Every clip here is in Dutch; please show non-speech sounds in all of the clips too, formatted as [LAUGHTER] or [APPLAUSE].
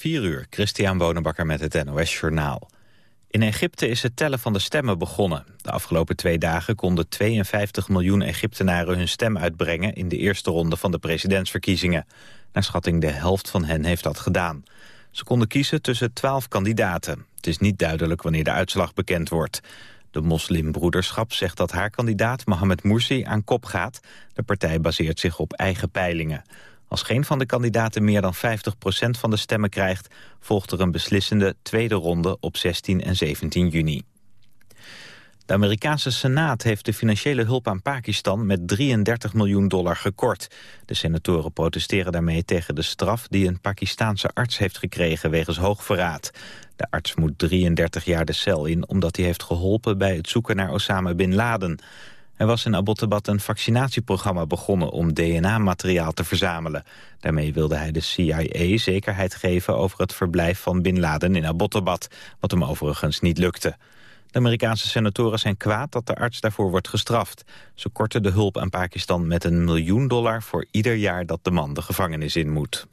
4 uur, Christian Bonenbakker met het NOS Journaal. In Egypte is het tellen van de stemmen begonnen. De afgelopen twee dagen konden 52 miljoen Egyptenaren hun stem uitbrengen... in de eerste ronde van de presidentsverkiezingen. Naar schatting de helft van hen heeft dat gedaan. Ze konden kiezen tussen 12 kandidaten. Het is niet duidelijk wanneer de uitslag bekend wordt. De moslimbroederschap zegt dat haar kandidaat Mohamed Morsi aan kop gaat. De partij baseert zich op eigen peilingen. Als geen van de kandidaten meer dan 50% van de stemmen krijgt... volgt er een beslissende tweede ronde op 16 en 17 juni. De Amerikaanse Senaat heeft de financiële hulp aan Pakistan met 33 miljoen dollar gekort. De senatoren protesteren daarmee tegen de straf die een Pakistaanse arts heeft gekregen wegens hoogverraad. De arts moet 33 jaar de cel in omdat hij heeft geholpen bij het zoeken naar Osama Bin Laden. Er was in Abbottabad een vaccinatieprogramma begonnen om DNA-materiaal te verzamelen. Daarmee wilde hij de CIA zekerheid geven over het verblijf van Bin Laden in Abbottabad, wat hem overigens niet lukte. De Amerikaanse senatoren zijn kwaad dat de arts daarvoor wordt gestraft. Ze korten de hulp aan Pakistan met een miljoen dollar voor ieder jaar dat de man de gevangenis in moet.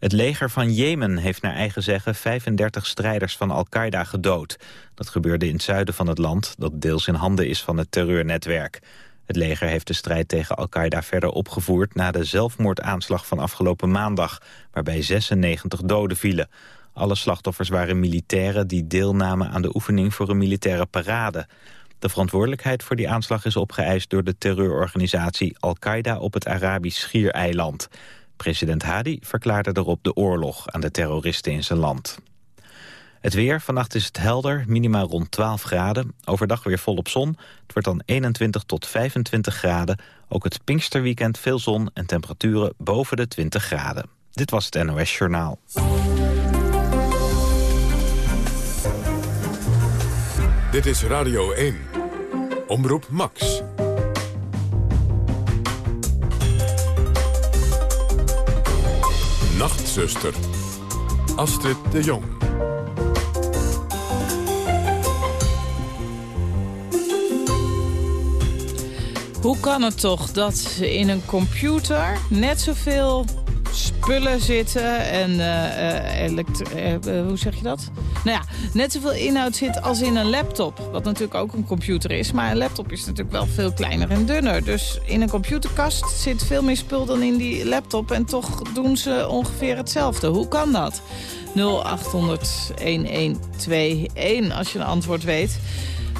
Het leger van Jemen heeft naar eigen zeggen 35 strijders van Al-Qaeda gedood. Dat gebeurde in het zuiden van het land, dat deels in handen is van het terreurnetwerk. Het leger heeft de strijd tegen Al-Qaeda verder opgevoerd... na de zelfmoordaanslag van afgelopen maandag, waarbij 96 doden vielen. Alle slachtoffers waren militairen die deelnamen aan de oefening voor een militaire parade. De verantwoordelijkheid voor die aanslag is opgeëist door de terreurorganisatie Al-Qaeda op het Arabisch Schiereiland. President Hadi verklaarde erop de oorlog aan de terroristen in zijn land. Het weer, vannacht is het helder, minimaal rond 12 graden. Overdag weer volop zon. Het wordt dan 21 tot 25 graden. Ook het Pinksterweekend veel zon en temperaturen boven de 20 graden. Dit was het NOS Journaal. Dit is Radio 1. Omroep Max. Nachtzuster. Astrid de Jong. Hoe kan het toch dat in een computer net zoveel spullen zitten en uh, hoe zeg je dat? Nou ja, net zoveel inhoud zit als in een laptop. Wat natuurlijk ook een computer is. Maar een laptop is natuurlijk wel veel kleiner en dunner. Dus in een computerkast zit veel meer spul dan in die laptop. En toch doen ze ongeveer hetzelfde. Hoe kan dat? 0800 1121 als je een antwoord weet.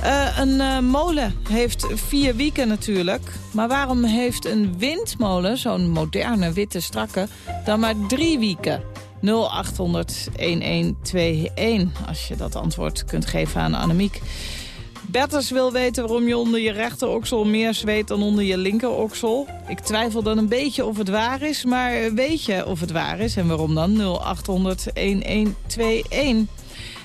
Uh, een uh, molen heeft vier wieken natuurlijk. Maar waarom heeft een windmolen, zo'n moderne witte strakke, dan maar drie wieken? 0800 1121 als je dat antwoord kunt geven aan Annemiek. Bertus wil weten waarom je onder je rechteroksel meer zweet dan onder je linkeroksel. Ik twijfel dan een beetje of het waar is, maar weet je of het waar is en waarom dan? 0800 1121.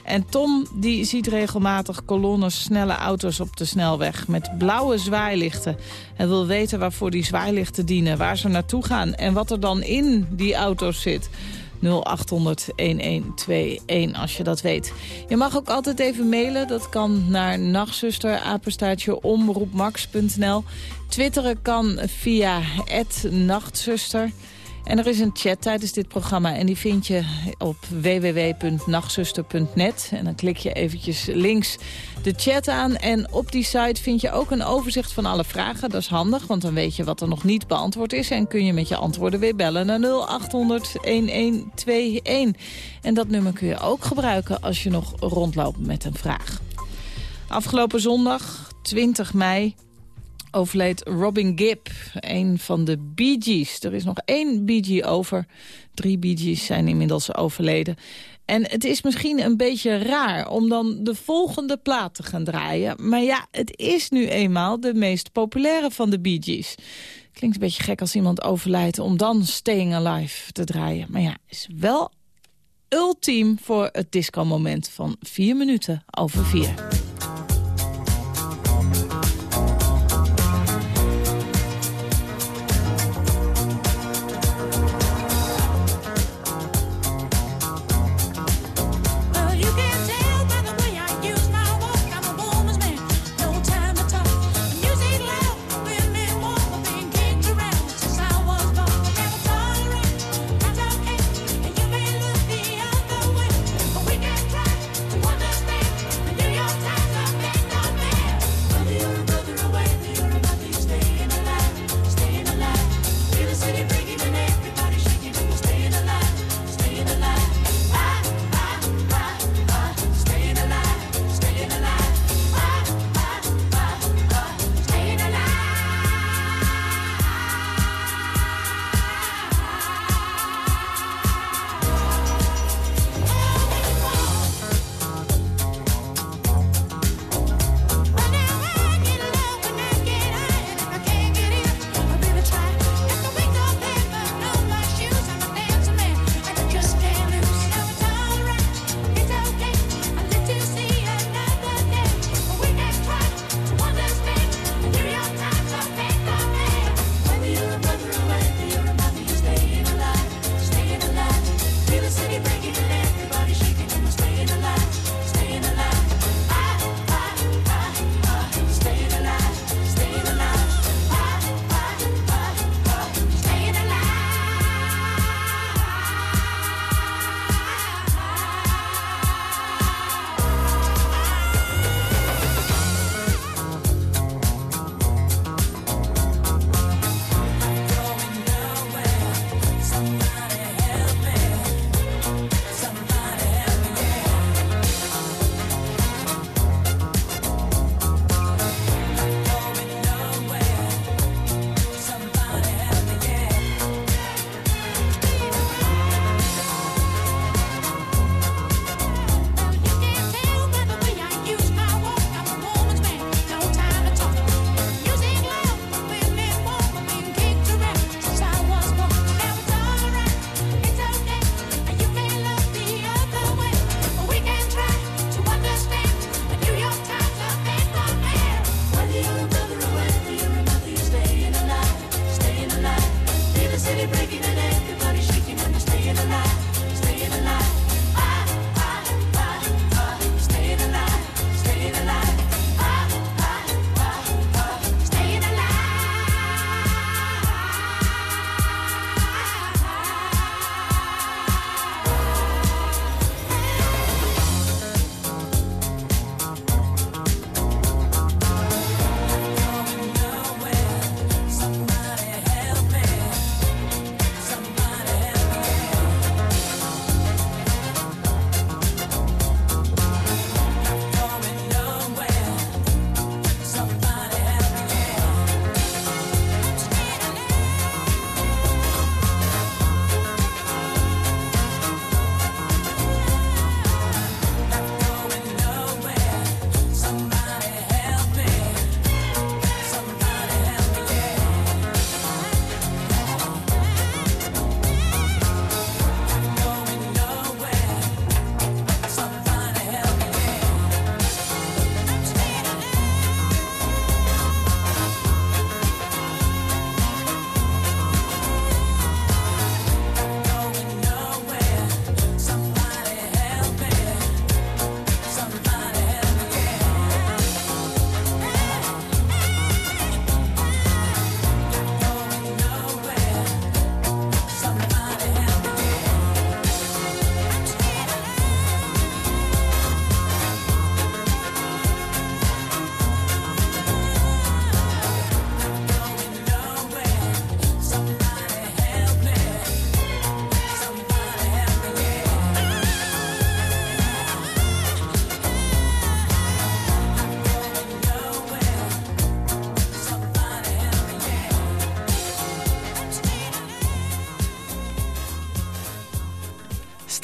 En Tom die ziet regelmatig kolonnes snelle auto's op de snelweg met blauwe zwaailichten. Hij wil weten waarvoor die zwaailichten dienen, waar ze naartoe gaan en wat er dan in die auto's zit. 0800-1121 als je dat weet. Je mag ook altijd even mailen. Dat kan naar omroepmax.nl. Twitteren kan via nachtzuster. En er is een chat tijdens dit programma en die vind je op www.nachtzuster.net. En dan klik je eventjes links de chat aan. En op die site vind je ook een overzicht van alle vragen. Dat is handig, want dan weet je wat er nog niet beantwoord is. En kun je met je antwoorden weer bellen naar 0800-1121. En dat nummer kun je ook gebruiken als je nog rondloopt met een vraag. Afgelopen zondag, 20 mei, overleed Robin Gibb, een van de Bee Gees. Er is nog één Bee Gee over. Drie Bee Gees zijn inmiddels overleden. En het is misschien een beetje raar om dan de volgende plaat te gaan draaien. Maar ja, het is nu eenmaal de meest populaire van de Bee Gees. Klinkt een beetje gek als iemand overlijdt om dan Staying Alive te draaien. Maar ja, is wel ultiem voor het disco-moment van vier minuten over vier.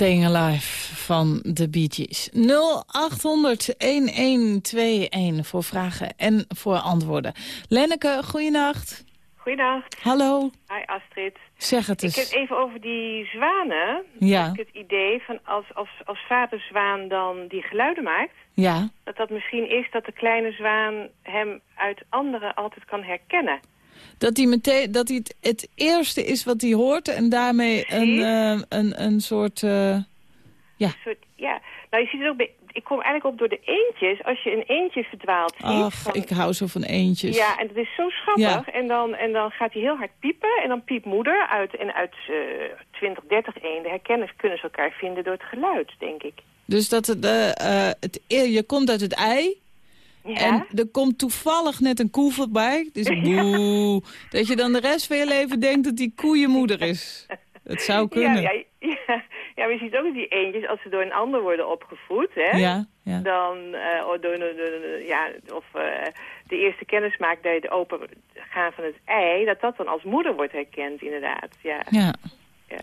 Staying Alive van de Bee Gees. 0800-1121 voor vragen en voor antwoorden. Lenneke, goeienacht. Goeienacht. Hallo. Hi Astrid. Zeg het Ik eens. heb even over die zwanen. Ja. Heb ik het idee van als, als, als vaderzwaan dan die geluiden maakt... Ja, dat dat misschien is dat de kleine zwaan hem uit anderen altijd kan herkennen. Dat hij meteen dat hij het, het eerste is wat hij hoort en daarmee een, eh, een, een soort... eh, Een soort, ja. Nou, je ziet het ook bij... Ik kom eigenlijk op door de eendjes. Als je een eendje verdwaald ziet... ach, van- ik hou zo van eentjes. Ja, en dat is zo schattig. En, dan, en dan gaat hij heel hard piepen. En dan piept moeder uit. En uit eh 20, 30 eenden herkennen, kunnen ze elkaar vinden door het geluid, denk ik. Dus dat het, eh, het, je komt uit het ei Ja? En er komt toevallig net een koe voorbij. Dus [LAUGHS] boe. Dat je dan de rest van je leven denkt dat die koe je moeder is. Het zou kunnen. Ja, ja, ja. maar je ziet ook dat die eendjes, als ze door een ander worden opgevoed, hè, ja. ja. dan, eh, of door, door- door- ja, of eh, de eerste kennis maakt bij het open gaan van het ei, dat dat dan als moeder wordt herkend, inderdaad. Ja, ja. ja.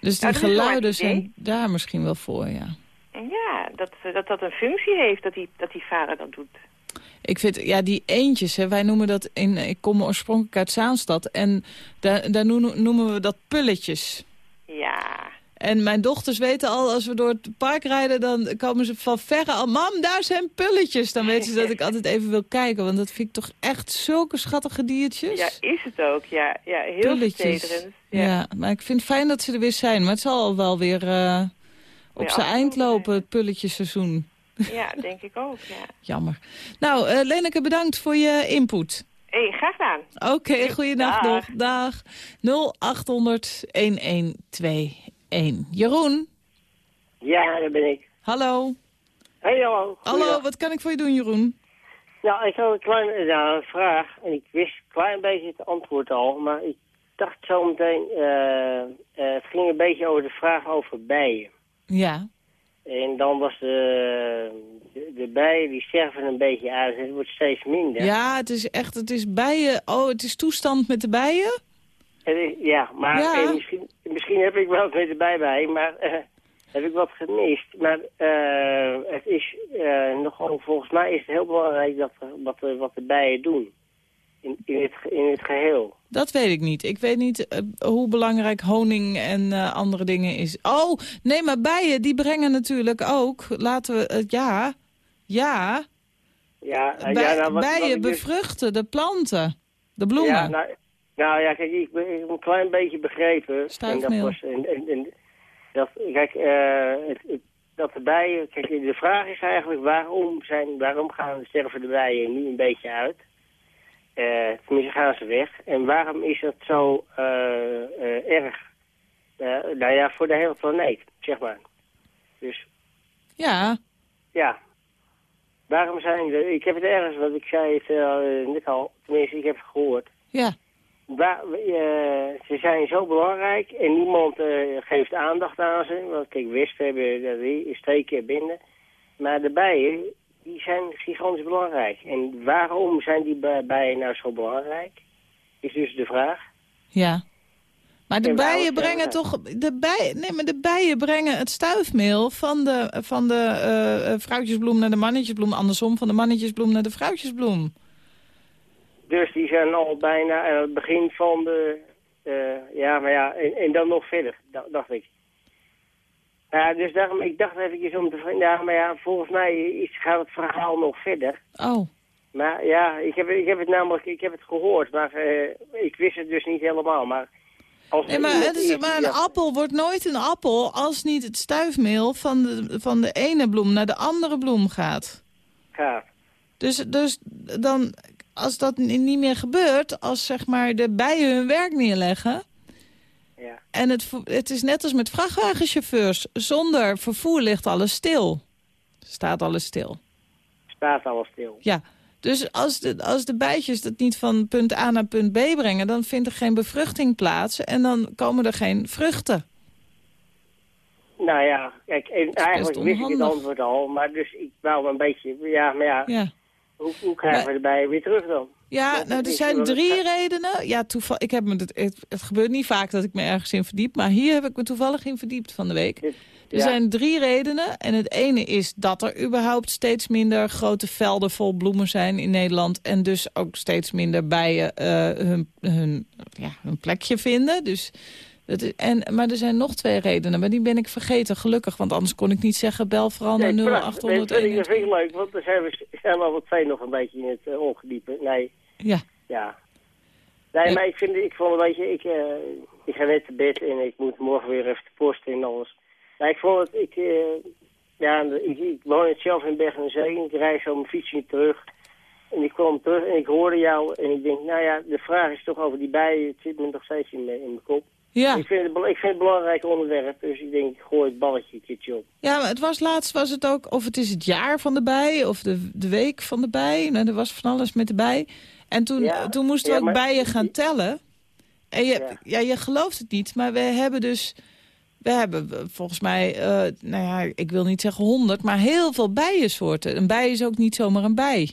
Dus die Nou, geluiden zijn daar misschien wel voor, ja. Ja dat, dat dat een functie heeft, dat die, dat die vader dat doet. Ik vind, ja, die eentjes, hè, wij noemen dat in, ik kom oorspronkelijk uit Zaanstad. En daar, daar noemen we dat pulletjes. Ja, En mijn dochters weten al, als we door het park rijden... dan komen ze van verre al... Mam, daar zijn pulletjes. Dan weten ze dat ik altijd even wil kijken. Want dat vind ik toch echt zulke schattige diertjes. ja, is het ook. Ja, ja heel Pulletjes. Ja. Ja. maar ik vind het fijn dat ze er weer zijn. Maar het zal al wel weer eh, op zijn eind lopen, het pulletjeseizoen. ja, denk ik ook, ja. [LAUGHS] Jammer. Nou, eh Leneke, bedankt voor je input. hey, graag gedaan. Oké, goeienacht Dag. nog. Dag. 0800 1121. Jeroen, Ja, dat ben ik. hallo. Hey, hallo. Hallo, Goeiedag. wat kan ik voor je doen, Jeroen? Nou, ik had een kleine nou, een vraag. En ik wist een klein beetje het antwoord al. Maar ik dacht zo meteen... eh, eh, het ging een beetje over de vraag over bijen. Ja, En dan was de, de, de bijen, die sterven een beetje uit. Het wordt steeds minder. ja het is echt, het is bijen. Oh, het is toestand met de bijen? Ja, maar Ja. eh, misschien, misschien heb ik wel wat met de bij bij. Maar eh, heb ik wat gemist. Maar eh, het is nogal, volgens mij is het heel belangrijk dat, wat, wat de bijen doen. In, in, het, in het geheel. Dat weet ik niet. Ik weet niet eh, hoe belangrijk honing en eh, andere dingen is. Oh, nee, maar bijen, die brengen natuurlijk ook... Laten we... het ja, ja, Ja, eh, bij- ja nou, wat- bijen wat dus- bevruchten de planten. De bloemen. Ja, nou, nou ja, kijk, ik, ben- heb een klein beetje begrepen. En dat Stuifmeel. was, en, en, en, dat, kijk, eh, het, het- dat de bijen, kijk, de vraag is eigenlijk waarom, zijn, waarom gaan sterven de bijen nu een beetje uit? Eh tenminste gaan ze weg. En waarom is dat zo eh, eh, erg? Eh, nou ja, voor de hele planeet, zeg maar. Dus Ja, ja, waarom zijn er... Ik heb het ergens, wat ik zei het eh, net al, tenminste ik heb het gehoord. ja. Waar, eh, ze zijn zo belangrijk en niemand eh, geeft aandacht aan ze. Want kijk, wespen hebben dat die steken binnen. Maar de bijen, die zijn gigantisch belangrijk. En waarom zijn die bij- bijen nou zo belangrijk? Is dus de vraag. Ja. Maar de bijen brengen toch... De bijen, nee, maar de bijen brengen het stuifmeel van de, van de eh, eh, vrouwtjesbloem naar de mannetjesbloem. Andersom, van de mannetjesbloem naar de vrouwtjesbloem. Dus die zijn al bijna aan het begin van de... eh, ja, maar ja, en, en dan nog verder, da- dacht ik. Ja, dus daarom, ik dacht eventjes om te ja, maar ja, volgens mij is, gaat het verhaal nog verder. Oh, Maar ja, ik heb, ik heb het namelijk ik heb het gehoord, maar eh, ik wist het dus niet helemaal. Maar, als nee, maar, het is, maar een ja, appel wordt nooit een appel als niet het stuifmeel van de, van de ene bloem naar de andere bloem gaat. gaat. Dus, dus dan, als dat ni- niet meer gebeurt, als zeg maar de bijen hun werk neerleggen... Ja. En het, het is net als met vrachtwagenchauffeurs. Zonder vervoer ligt alles stil. Staat alles stil. Staat alles stil. Ja, dus als de, als de bijtjes dat niet van punt A naar punt B brengen... dan vindt er geen bevruchting plaats en dan komen er geen vruchten. Nou ja, kijk, en eigenlijk wist ik het antwoord al, maar dus ik wou een beetje, ja, maar ja, Ja, hoe, hoe krijgen we de bijen weer terug dan? Ja, Dat nou, er zijn drie redenen. Ja, toeval, ik heb me het, het, het gebeurt niet vaak dat ik me ergens in verdiep, maar hier heb ik me toevallig in verdiept van de week. Er ja. zijn drie redenen. En het ene is dat er überhaupt steeds minder grote velden vol bloemen zijn in Nederland. En dus ook steeds minder bijen eh, hun, hun, ja, hun plekje vinden. Dus, dat is, en, maar er zijn nog twee redenen, maar die ben ik vergeten, gelukkig. Want anders kon ik niet zeggen, bel vooral naar Nee, prachtig. 0800 Dat vind ik- ik leuk, want dan zijn we zijn alle twee nog een beetje in het uh, ongediepe. Nee, Ja, ja. Nee, Ja. maar ik vind, ik vond een beetje, ik, eh, ik ga net te bed en ik moet morgen weer even de post en alles. Maar ik vond het, ik, eh, ja, ik, ik woon zelf in Bergen en Zee ik rijd zo mijn fietsje terug. En ik kwam terug en ik hoorde jou en ik denk, nou ja, de vraag is toch over die bijen, het zit me nog steeds in in mijn kop. Ja. Ik, vind het, ik vind het een belangrijk onderwerp, dus ik denk, ik gooi het balletje een keertje op. Ja, maar het was laatst was het ook, of het is het jaar van de bij, of de, de week van de bij. Nou, er was van alles met de bij. En toen, Ja, toen moesten we ook maar- bijen gaan tellen. En je, Ja. ja. je gelooft het niet, maar we hebben dus... We hebben volgens mij, eh, nou ja, ik wil niet zeggen honderd, maar heel veel bijensoorten. Een bij is ook niet zomaar een bij.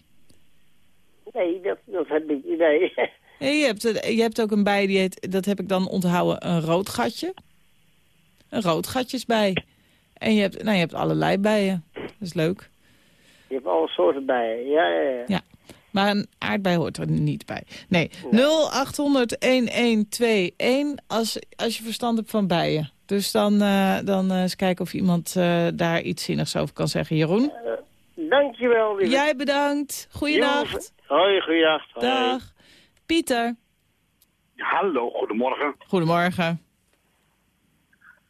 Nee, dat, dat heb ik, nee. [LAUGHS] Nee, je, hebt, eh, je hebt ook een bij, die heet, dat heb ik dan onthouden, een rood gatje. Een rood gatjesbij. En je hebt, nou, je hebt allerlei bijen. Dat is leuk. Je hebt alle soorten bijen, ja, ja, ja. Ja, maar een aardbei hoort er niet bij. Nee, 0800-1121 als, als je verstand hebt van bijen. Dus dan, eh, dan eh, eens kijken of iemand daar iets zinnigs over kan zeggen. Jeroen? Dankjewel, lieve. Jij bedankt. Goeienacht. Hoi. Hoi. Dag. Pieter? Hallo, goedemorgen. Goedemorgen.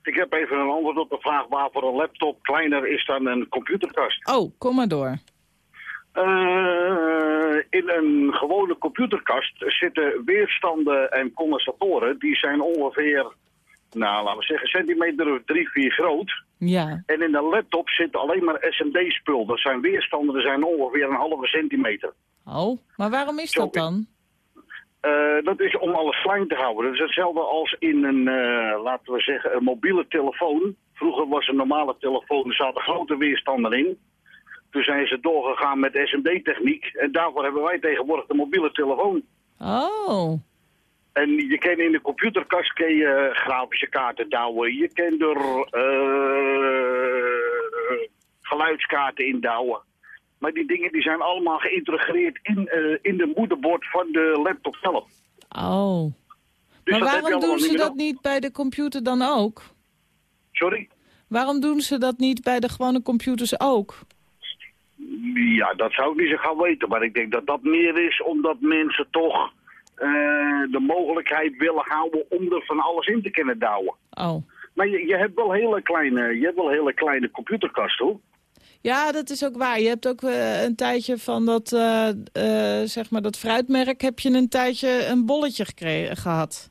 Ik heb even een antwoord op de vraag waarvoor een laptop kleiner is dan een computerkast. Oh, kom maar door. Eh, in een gewone computerkast zitten weerstanden en condensatoren. Die zijn ongeveer, nou laten we zeggen, centimeter of drie, vier groot. Ja. En in de laptop zit alleen maar SMD-spul. Dat zijn weerstanden, die zijn ongeveer een halve centimeter. Oh, maar waarom is Zo, dat dan? Eh, dat is om alles klein te houden. Dat is hetzelfde als in een, eh, laten we zeggen, een mobiele telefoon. Vroeger was een normale telefoon, er zaten grote weerstanden in. Toen zijn ze doorgegaan met SMD-techniek. En daarvoor hebben wij tegenwoordig de mobiele telefoon. Oh, En je kan in de computerkast kan je grafische kaarten douwen. Je kan er eh, geluidskaarten in douwen. Maar die dingen die zijn allemaal geïntegreerd in, eh, in de moederbord van de laptop zelf. oh. Dus maar waarom doen ze dat niet bij de computer dan ook? Sorry? Waarom doen ze dat niet bij de gewone computers ook? Ja, dat zou ik niet zo gaan weten. Maar ik denk dat dat meer is omdat mensen toch eh, de mogelijkheid willen houden om er van alles in te kunnen douwen. Oh. Maar je, je hebt wel hele kleine, je hebt wel hele kleine computerkasten hoor. Ja, dat is ook waar. Je hebt ook eh, een tijdje van dat, eh, eh, zeg maar dat fruitmerk... heb je een tijdje een bolletje gekregen, gehad.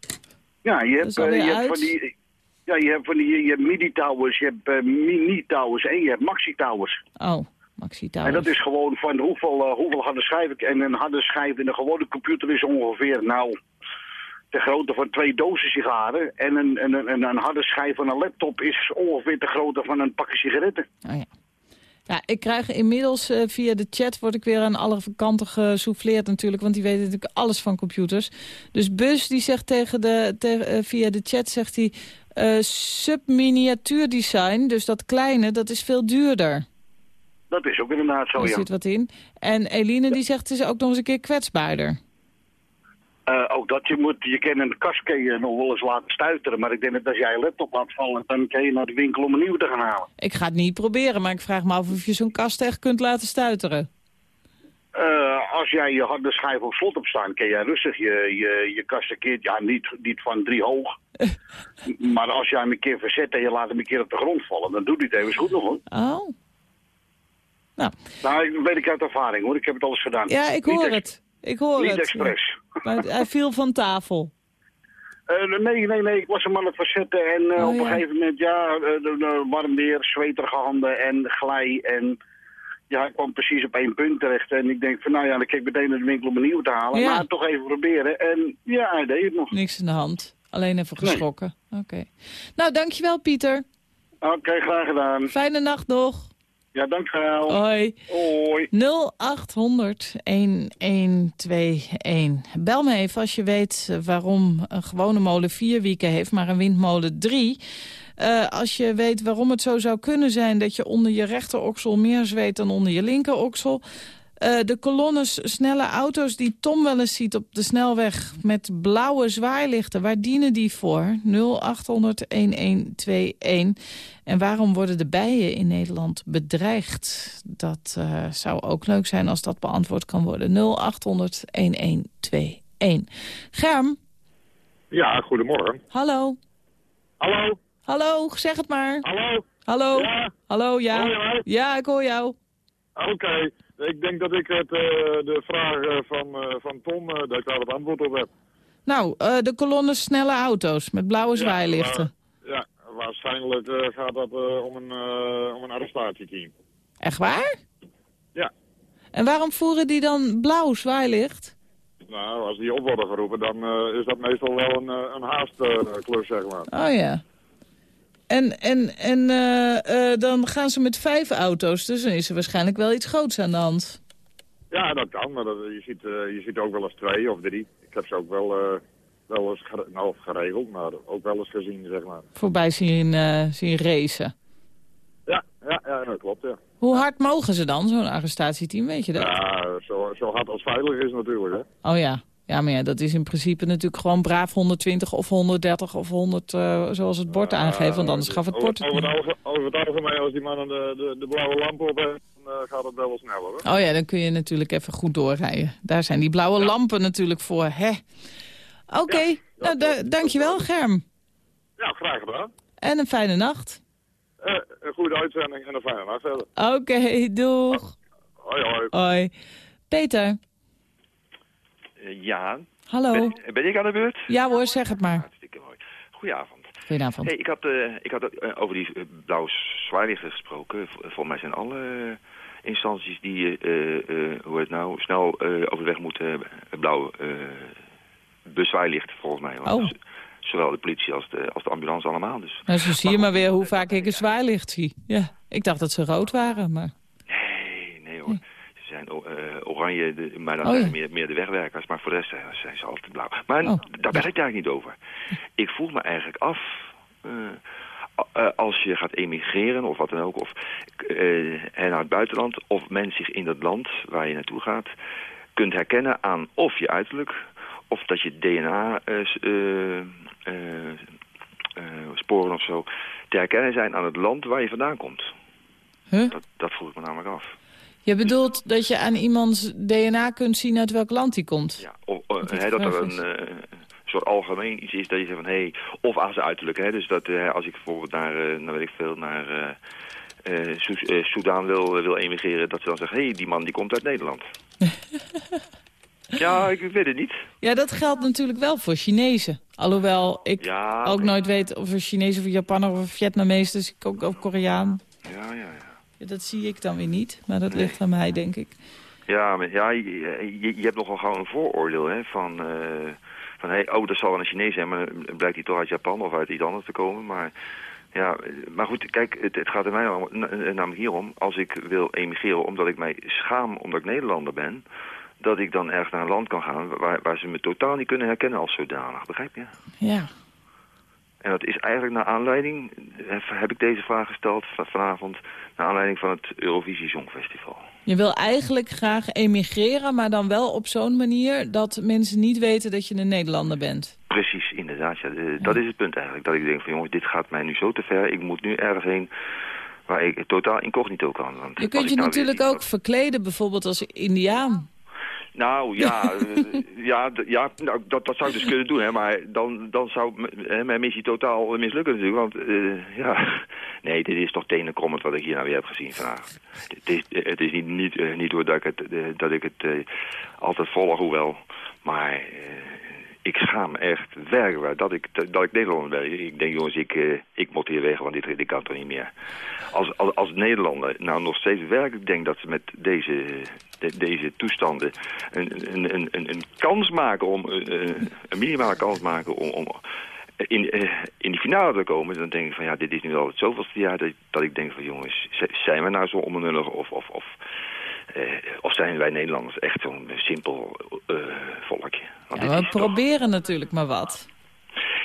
Ja, je hebt, je hebt van die... Ja, je hebt van die je hebt midi-towers, je hebt mini-towers en je hebt maxi-towers. Oh, Maxi En dat is gewoon van hoeveel, hoeveel harde schijf ik. En een harde schijf in een gewone computer is ongeveer, nou, de grootte van twee dozen sigaren. En een, een, een, een harde schijf van een laptop is ongeveer de grootte van een pakje sigaretten. Oh, ja. Ja, ik krijg inmiddels eh, via de chat word ik weer aan alle kanten gesouffleerd natuurlijk, want die weten natuurlijk alles van computers. Dus Bus die zegt tegen de, eh, via de chat zegt hij eh subminiatuurdesign, dus dat kleine, dat is veel duurder. Dat is ook inderdaad zo, Daar ja. zit wat in. En Eline die zegt het is ook nog eens een keer kwetsbaarder. Eh, ook dat je moet, je kan een kast kan je nog wel eens laten stuiteren. Maar ik denk dat als jij een laptop laat vallen, dan kan je naar de winkel om een nieuwe te gaan halen. Ik ga het niet proberen, maar ik vraag me af of je zo'n kast echt kunt laten stuiteren. Eh, als jij je harde schijf op slot hebt staan, kun jij rustig je, je, je kast een keer, ja niet, niet van drie hoog. [LAUGHS] maar als jij hem een keer verzet en je laat hem een keer op de grond vallen, dan doet hij het even goed nog hoor. Oh. Nou, Nou, dat weet ik uit ervaring hoor, ik heb het alles gedaan. ja, ik hoor het. Ik hoor Niet het. expres. Maar hij viel van tafel. Eh, nee, nee, nee, ik was hem aan het verzetten en eh, Oh, op een ja. gegeven moment, ja, eh, warm weer, zweterige handen en glij en... Ja, ik kwam precies op één punt terecht en ik denk van, nou ja, dan kijk ik meteen naar de winkel om een nieuwe te halen. Ja. Maar toch even proberen en ja, hij deed het nog. Niks in de hand. Alleen even Nee. geschrokken. Oké. Nou, dankjewel Pieter. Oké, graag gedaan. Fijne nacht nog. Ja, dankjewel. Hoi. Hoi. 0800 1121. Bel me even als je weet waarom een gewone molen vier wieken heeft, maar een windmolen drie. Uh, als je weet waarom het zo zou kunnen zijn dat je onder je rechteroksel meer zweet dan onder je linkeroksel. Uh, de kolonnes snelle auto's die Tom wel eens ziet op de snelweg met blauwe zwaailichten, waar dienen die voor? 0800-1121. En waarom worden de bijen in Nederland bedreigd? Dat uh, zou ook leuk zijn als dat beantwoord kan worden. 0800-1121. Germ? Ja, goedemorgen. Hallo. Hallo. Hallo, zeg het maar. Hallo. Hallo. Ja. Hallo, ja. Ja, ik hoor jou. Oké. Okay. Ik denk dat ik het, uh, de vraag uh, van, uh, van Tom, dat ik daar het antwoord op heb. Nou, de kolonne snelle auto's met blauwe zwaailichten. Ja, ja waarschijnlijk gaat dat om, een, om een arrestatieteam. Echt waar? Ja. En waarom voeren die dan blauw zwaailicht? Nou, als die op worden geroepen, dan is dat meestal wel een, een haastklus, zeg maar. Oh ja. En, en, en uh, uh, dan gaan ze met vijf auto's, dus dan is er waarschijnlijk wel iets groots aan de hand. Ja, dat kan, maar dat, je, ziet, uh, je ziet ook wel eens twee of drie. Ik heb ze ook wel, wel eens gere nou, geregeld, maar ook wel eens gezien, zeg maar. Voorbij zien, zien racen. Ja, ja, ja, dat klopt, ja. Hoe hard mogen ze dan, zo'n arrestatieteam, weet je dat? Ja, zo, zo hard als veilig is natuurlijk, hè. Oh ja. Ja, maar ja, dat is in principe natuurlijk gewoon braaf 120 of 130 of 100, uh, zoals het bord aangeeft, want anders gaf het bord het over, over, over het algemeen, als die man de, de, de blauwe lamp op heeft, dan uh, gaat het wel wel sneller. Hoor. Oh ja, dan kun je natuurlijk even goed doorrijden. Daar zijn die blauwe ja. lampen natuurlijk voor, hè? Oké, okay. ja, nou, da dankjewel Germ. Ja, graag gedaan. En een fijne nacht. Uh, een goede uitzending en een fijne nacht verder. Oké, okay, doeg. Hoi, hoi. Hoi. Peter. Uh, ja. Hallo. Ben, ben, ik aan de beurt? Ja hoor, zeg het maar. Hartstikke mooi. Goedenavond. Goedenavond. Hey, ik had, uh, ik had uh, over die blauwe zwaailichten gesproken. Volgens mij zijn alle instanties die, hoe het nou, snel over de weg moeten, blauw bezwaailicht volgens mij. Oh. Dus, zowel de politie als de, als de ambulance allemaal. Dus. Nou, zo zie je maar weer hoe vaak ik een zwaailicht zie. Ja, ik dacht dat ze rood waren, maar... Nee, nee hoor. Ze zijn uh, oranje, de, maar dan oh, zijn meer, meer de wegwerkers. Maar voor de rest zijn, zijn ze altijd blauw. Maar Oh. daar ben ik eigenlijk niet over. Ik vroeg me eigenlijk af... Uh, uh, als je gaat emigreren of wat dan ook, of uh, naar het buitenland, of men zich in dat land waar je naartoe gaat, kunt herkennen aan of je uiterlijk, of dat je DNA uh, sporen of zo, te herkennen zijn aan het land waar je vandaan komt. Huh? Dat, dat vroeg ik me namelijk af. Je bedoelt dat je aan iemands DNA kunt zien uit welk land hij komt? Ja, of, uh, he, dat er een uh, soort algemeen iets is dat je zegt van... hé, hey, of aan zijn uiterlijk. Hè, dus dat uh, als ik bijvoorbeeld naar, naar weet ik veel, naar Soudaan wil, wil emigreren... dat ze dan zeggen, hé, hey, die man die komt uit Nederland. [LAUGHS] ja, ik weet het niet. Ja, dat geldt natuurlijk wel voor Chinezen. Alhoewel ik ja, ook nooit weet of een Chinees of Japaner of een Vietnamees... dus ik ook, ook Koreaan. Dat zie ik dan weer niet, maar dat ligt aan mij, denk ik. Ja, maar, ja je, je, hebt nogal gewoon een vooroordeel hè, van... Uh, van hey, oh, dat zal wel een Chinees zijn, maar dan blijkt hij toch uit Japan of uit iets anders te komen. Maar, ja, maar goed, kijk, het, het gaat er mij namelijk hierom. Als ik wil emigreren omdat ik mij schaam omdat ik Nederlander ben... dat ik dan ergens naar een land kan gaan waar, waar ze me totaal niet kunnen herkennen als zodanig. Begrijp je? Ja. En dat is eigenlijk naar aanleiding, heb ik deze vraag gesteld vanavond... naar aanleiding van het Eurovisie Songfestival. Je wil eigenlijk graag emigreren, maar dan wel op zo'n manier... dat mensen niet weten dat je een Nederlander bent. Precies, inderdaad. Ja. Dat is het punt eigenlijk. Dat ik denk van jongens, dit gaat mij nu zo te ver. Ik moet nu ergens heen waar ik totaal incognito kan. Want je kunt je nou natuurlijk ook verkleden, bijvoorbeeld als Indiaan. Nou, ja, [LAUGHS] ja, ja nou, dat, dat zou ik dus kunnen doen, hè, maar dan, dan zou hè, mijn missie totaal mislukken natuurlijk, want uh, ja, [LAUGHS] nee, dit is toch tenenkrommend wat ik hier nou weer heb gezien vandaag. Het is, het is niet, niet, niet doordat ik het, dat ik het altijd volg, hoewel, maar ik schaam echt werkelijk dat ik, dat ik Nederlander ben. Ik denk, jongens, ik, uh, ik moet hier weg, want dit, kan toch niet meer. Als, als, als Nederlander nou nog steeds werkelijk denk dat ze met deze, de, deze toestanden een, een, een, een, kans maken om, uh, een minimale kans maken om, om in, in die finale te komen, dan denk ik van ja, dit is nu al het zoveelste jaar dat, dat ik denk van jongens, zijn we nou zo onbenullig of, of, of, of zijn wij Nederlanders echt zo'n simpel uh, volkje? Want ja, we proberen toch... natuurlijk maar wat.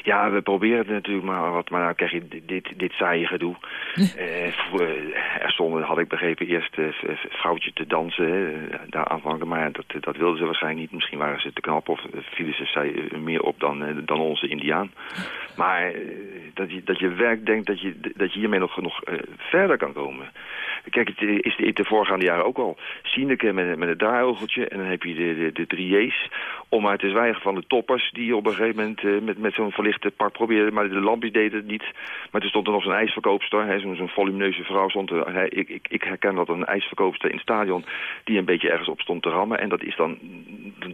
Ja, we proberen het natuurlijk maar wat, maar dan krijg je dit, dit, dit saaie gedoe. [LAUGHS] uh, er stonden, had ik begrepen, eerst uh, vrouwtje te dansen, daar aanvangen, maar dat, dat wilden ze waarschijnlijk niet. Misschien waren ze te knap of vielen ze zij meer op dan, dan onze indiaan. [LAUGHS] Maar dat, je, dat je werk denkt dat je, dat je hiermee nog, nog verder kan komen. Kijk, het is de, de voorgaande jaren ook al. Sineke met, met het draaiogeltje en dan heb je de, de, de. Om uit te zwijgen van de toppers die op een gegeven moment uh, met, met zo'n verlichte park probeerden. Maar de lampjes deden het niet. Maar er stond er nog zo'n ijsverkoopster. Zo'n zo volumineuze vrouw stond er. Hij, ik, ik, ik herken dat een ijsverkoopster in het stadion die een beetje ergens op stond te rammen. En dat is dan,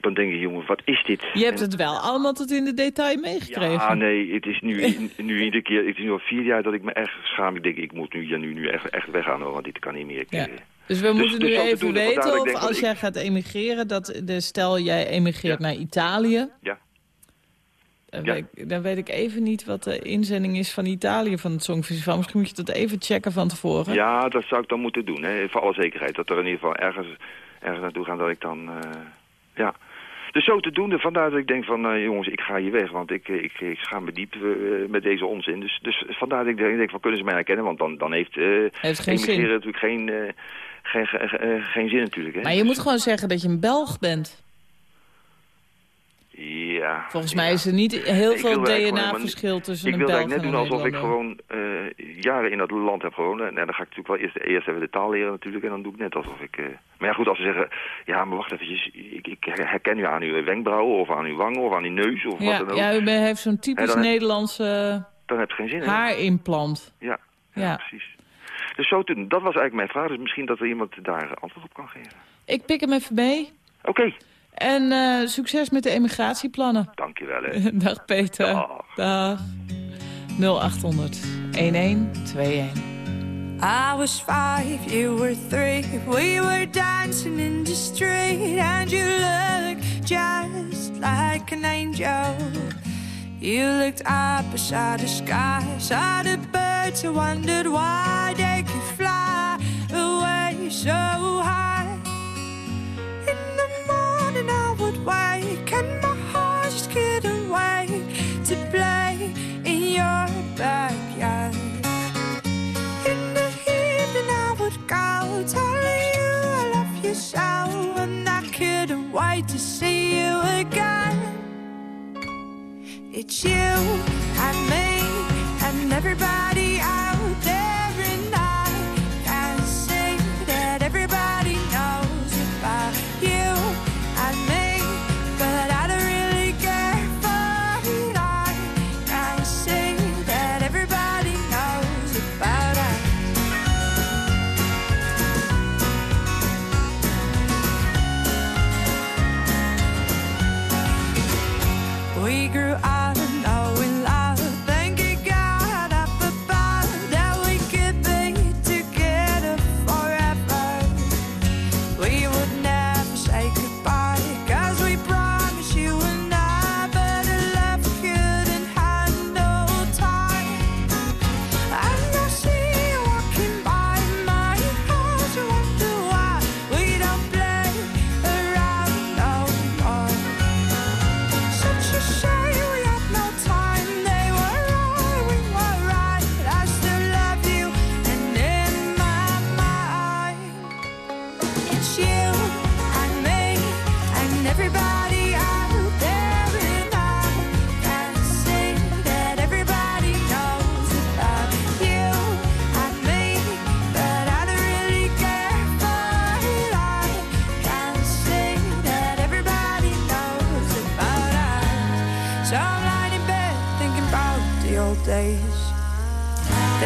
dan denk je, jongen, wat is dit? Je hebt het wel allemaal tot in de detail meegekregen. Ja, nee, het is nu, [LAUGHS] nu iedere keer, het is nu al vier jaar dat ik me echt schaam. Ik denk, ik moet nu, ja, nu, nu echt, echt weggaan, want dit kan niet meer. Ja. Dus we moeten dus nu even weten of als jij gaat emigreren... dat de stel jij emigreert naar Italië... Ja. Dan, weet ik, dan, weet ik, even niet wat de inzending is van Italië van het Songfestival. Misschien moet je dat even checken van tevoren. Ja, dat zou ik dan moeten doen. Hè, voor alle zekerheid. Dat er in ieder geval ergens, ergens naartoe gaan dat ik dan... Uh, ja. Dus zo te doen, vandaar dat ik denk van, uh, jongens, ik ga hier weg. Want ik, ik, ik ga me diep uh, met deze onzin. Dus, dus vandaar dat ik denk, ik denk van, kunnen ze mij herkennen? Want dan, dan heeft, heeft geen zin. natuurlijk geen, geen, geen, geen zin natuurlijk. Hè? Maar je moet gewoon zeggen dat je een Belg bent. Ja. Volgens mij is er niet heel veel DNA-verschil tussen een Belg en Ik wil net doen alsof ik gewoon uh, jaren in dat land heb gewoond. En dan ga ik natuurlijk wel eerst, eerst even de taal leren natuurlijk. En dan doe ik net alsof ik... Uh... Maar ja goed, als ze zeggen... Ja, maar wacht even. Ik, ik herken u aan uw wenkbrauwen of aan uw wangen of aan uw neus of ja, wat dan ook. Ja, u heeft zo'n typisch dan Nederlandse dan heb je geen zin haarimplant. Ja, ja, ja, precies. Dus zo toen, dat was eigenlijk mijn vraag. Dus misschien dat er iemand daar antwoord op kan geven. Ik pik hem even mee. Oké. Okay. En uh, succes met de emigratieplannen. Dankjewel. Hè. [LAUGHS] Dag Peter. Dag. Dag. 0800 1121. I was five, you were three. We were dancing in the street, and you looked just like an angel. You looked up beside the sky, saw the birds, and wondered why they could fly away so high. To see you again. It's you and me and everybody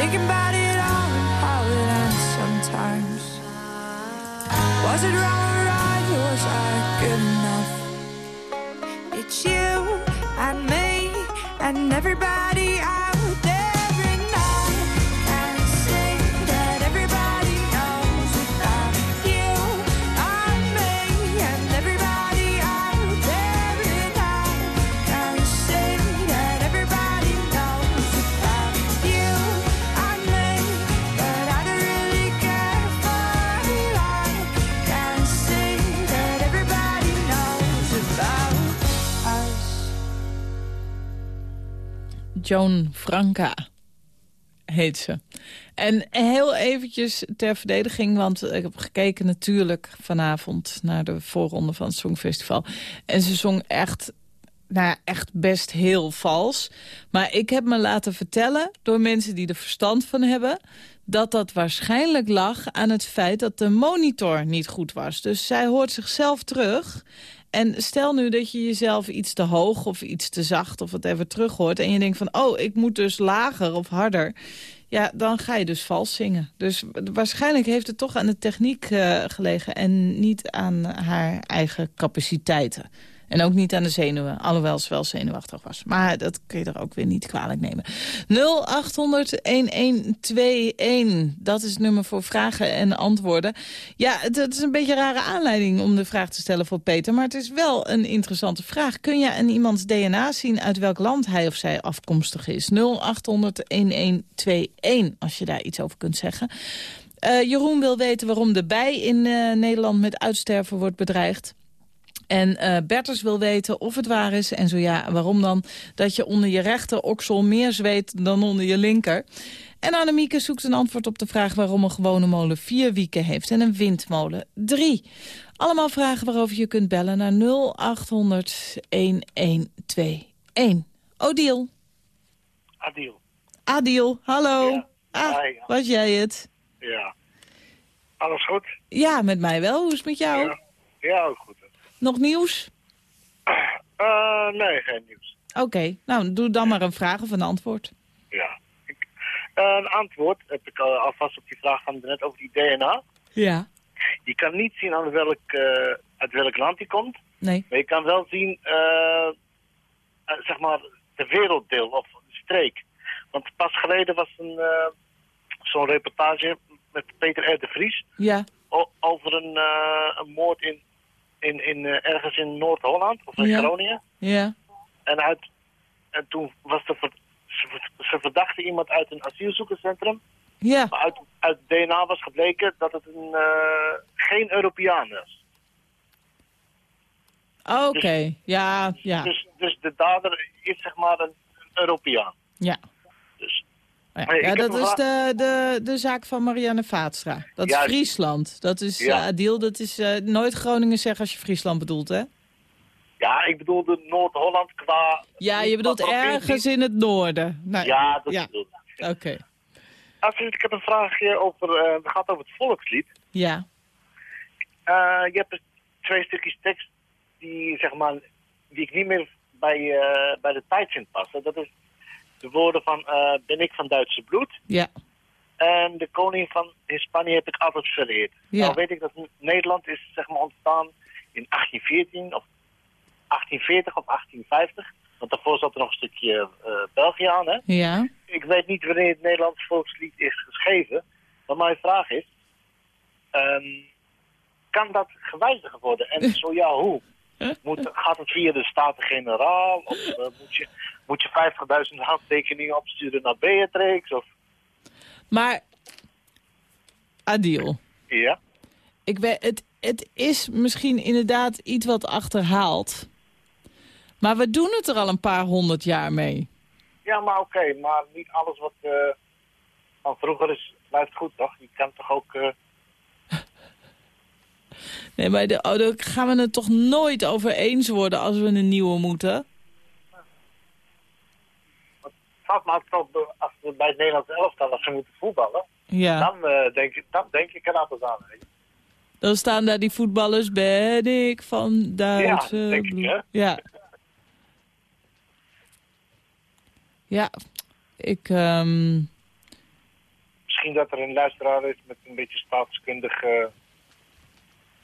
thinking about it all how it ends sometimes. Was it right? Joan Franca heet ze. En heel eventjes ter verdediging, want ik heb gekeken natuurlijk vanavond naar de voorronde van het Songfestival. En ze zong echt, nou echt best heel vals. Maar ik heb me laten vertellen door mensen die er verstand van hebben dat dat waarschijnlijk lag aan het feit dat de monitor niet goed was. Dus zij hoort zichzelf terug. En stel nu dat je jezelf iets te hoog of iets te zacht of whatever terug hoort... en je denkt van, oh, ik moet dus lager of harder... Ja, dan ga je dus vals zingen. Dus waarschijnlijk heeft het toch aan de techniek eh, gelegen... en niet aan haar eigen capaciteiten. En ook niet aan de zenuwen, alhoewel ze wel zenuwachtig was. Maar dat kun je er ook weer niet kwalijk nemen. 0800-1121, dat is het nummer voor vragen en antwoorden. Ja, het, is een beetje een rare aanleiding om de vraag te stellen voor Peter... maar het is wel een interessante vraag. Kun je aan iemands DNA zien uit welk land hij of zij afkomstig is? 0800-1121, als je daar iets over kunt zeggen. Uh, Jeroen wil weten waarom de bij in uh, Nederland met uitsterven wordt bedreigd. En uh, Berters wil weten of het waar is, en zo ja, waarom dan... dat je onder je rechter oksel meer zweet dan onder je linker. En Annemieke zoekt een antwoord op de vraag... waarom een gewone molen vier wieken heeft en een windmolen drie. Allemaal vragen waarover je kunt bellen naar 0800-1121. Odiel. Adil. Adil, hallo. Ja. Ah, Hi. was jij het? Ja. Alles goed? Ja, met mij wel. Hoe is het met jou? Ja, ja ook goed. Nog nieuws? Uh, nee, geen nieuws. Oké, okay. nou doe dan maar een vraag of een antwoord. Ja. Ik, uh, een antwoord heb ik uh, alvast op die vraag van net over die DNA. Ja. Je kan niet zien aan welk, uh, uit welk land die komt. Nee. Maar je kan wel zien, zeg maar, de werelddeel of de streek. Want pas geleden was een zo'n reportage met Peter R. de Vries. Ja. Over een, een moord in, in, in uh, ergens in Noord-Holland of in ja. Groningen. Ja. En, uit, en toen was de, ze, ze verdachten iemand uit een asielzoekerscentrum. Ja. Maar uit, uit DNA was gebleken dat het een, geen Europeaan was. Oké, okay. dus, ja, ja. Dus, dus de dader is zeg maar een, een Europeaan. Ja. Ja, ja dat is de, de, de zaak van Marianne Vaatstra. Dat is Friesland. Dat is ja. uh, Adil, dat is uh, nooit Groningen zeggen als je Friesland bedoelt, hè? Ja, ik bedoelde Noord-Holland qua... Ja, je bedoelt ergens in het noorden. Nou, ja, dat bedoel ik. Oké. Okay. Ik heb een vraagje over... Uh, het gaat over het volkslied. Ja. Je hebt twee stukjes tekst die, zeg maar, die ik niet meer bij, bij de tijd vind passen. Dat is de woorden van uh, ben ik van Duitse bloed. Ja. En de koning van Hispanië heb ik altijd vereerd. Ja. Nou weet ik dat Nederland is zeg maar ontstaan in 1814 of 1840 of 1850. Want daarvoor zat er nog een stukje uh, België aan, hè? Ja. Ik weet niet wanneer het Nederlands volkslied is geschreven. Maar mijn vraag is, um, kan dat gewijzigd worden? En [LAUGHS] zo ja, hoe? [LAUGHS] Moet, gaat het via de Staten-Generaal? Of uh, moet je, moet je 50.000 handtekeningen opsturen naar Beatrix? Of... Maar, Adil. Ja? Ik weet, het, het is misschien inderdaad iets wat achterhaalt. Maar we doen het er al een paar honderd jaar mee. Ja, maar oké. Okay, maar niet alles wat uh, van vroeger is, blijft goed, toch? Je kan toch ook... Uh... Nee, maar de, oh, daar gaan we het toch nooit over eens worden als we een nieuwe moeten? Het maar toch, als we bij het Nederlands elftal als ze moeten voetballen, ja. dan, uh, denk, ik, dan denk ik er altijd aan. Dan staan daar die voetballers, ben ik van Duitse ja, denk ik, hè? Ja. Ja, ik... Um... Misschien dat er een luisteraar is met een beetje staatskundige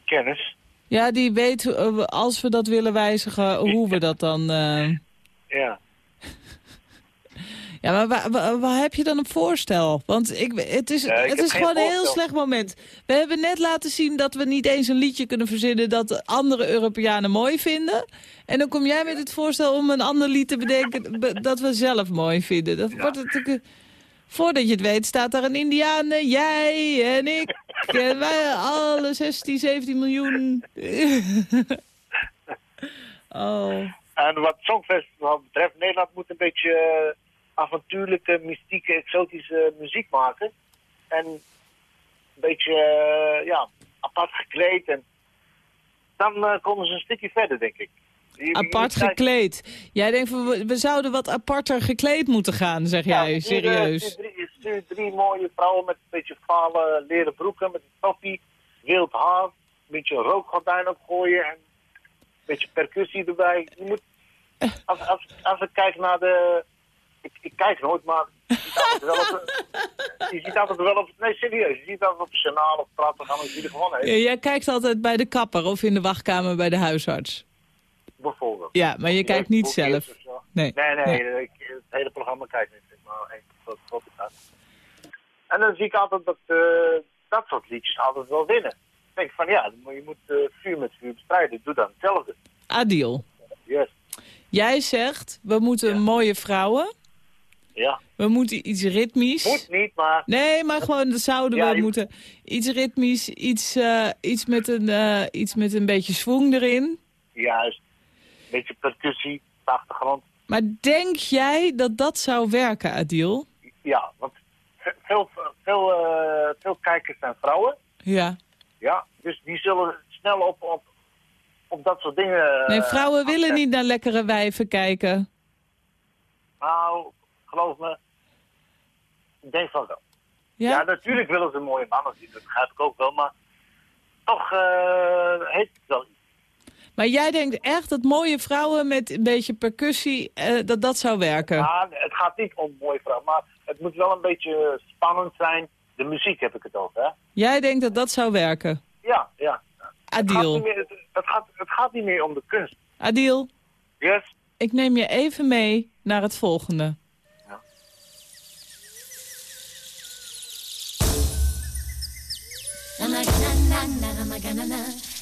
kennis. Ja, die weet, als we dat willen wijzigen, hoe we dat dan... Uh... Ja. [LAUGHS] Ja, maar waar, waar, waar, heb je dan een voorstel? Want ik, het is, ja, het is gewoon een heel slecht moment. We hebben net laten zien dat we niet eens een liedje kunnen verzinnen... dat andere Europeanen mooi vinden. En dan kom jij met het voorstel om een ander lied te bedenken... dat we zelf mooi vinden. Dat ja. wordt natuurlijk... Voordat je het weet staat daar een Indiaan, jij en ik. [LAUGHS] En wij alle 16, 17 miljoen. [LAUGHS] oh. En wat Songfestival betreft, Nederland moet een beetje avontuurlijke, mystieke, exotische muziek maken. En een beetje eh, ja, apart gekleed. En dan eh, komen ze een stukje verder, denk ik. Je- je Apart gekleed. Jij denkt, van, we, we zouden wat aparter gekleed moeten gaan, zeg Ja, jij, eh, serieus. stuur drie, stuur drie mooie vrouwen met een beetje vale leren broeken, met een toppie, wild haar, een beetje een rookgordijn opgooien en een beetje percussie erbij. Je moet, [LAUGHS] als, als, als ik kijk naar de... Ik, ik kijk nooit, maar je ziet altijd wel op... Je ziet altijd wel op... Nee, serieus. Je ziet altijd op het journaal of praatprogramma, je ziet er gewoon Ja, heen. Jij kijkt altijd bij de kapper of in de wachtkamer bij de huisarts. Bijvoorbeeld. Ja, maar je kijkt niet zelf. Nee. Nee, nee, Nee. Ik, het hele programma kijk ik niet. Maar één. En dan zie ik altijd dat eh, dat soort liedjes altijd wel winnen. Dan denk ik van ja, je moet eh, vuur met vuur bestrijden. Doe dan hetzelfde. Adil, Yes. jij zegt, we moeten mooie vrouwen. Ja. We moeten iets ritmisch. Moet niet, maar Nee, maar gewoon, dat zouden Ja, we moeten. Iets ritmisch, iets, eh, iets, met een, iets met een beetje swing erin. juist. Een beetje percussie, op de achtergrond. Maar denk jij dat dat zou werken, Adil? Ja, want ve- veel, veel, eh, veel kijkers zijn vrouwen. Ja. Ja, dus die zullen snel op, op, op dat soort dingen... Nee, eh, vrouwen willen niet naar lekkere wijven kijken. Nou, geloof me, ik denk van wel. Ja? Ja, natuurlijk willen ze mooie mannen zien, dat begrijp ik ook wel, maar toch eh heeft het wel iets. Maar jij denkt echt dat mooie vrouwen met een beetje percussie, eh, dat dat zou werken? Maar het gaat niet om mooie vrouwen, maar het moet wel een beetje spannend zijn. De muziek heb ik het over, hè? Jij denkt dat dat zou werken? Ja, ja. Het gaat, niet Adil. meer, het, het gaat, het gaat niet meer om de kunst. Adil, Yes? ik neem je even mee naar het volgende.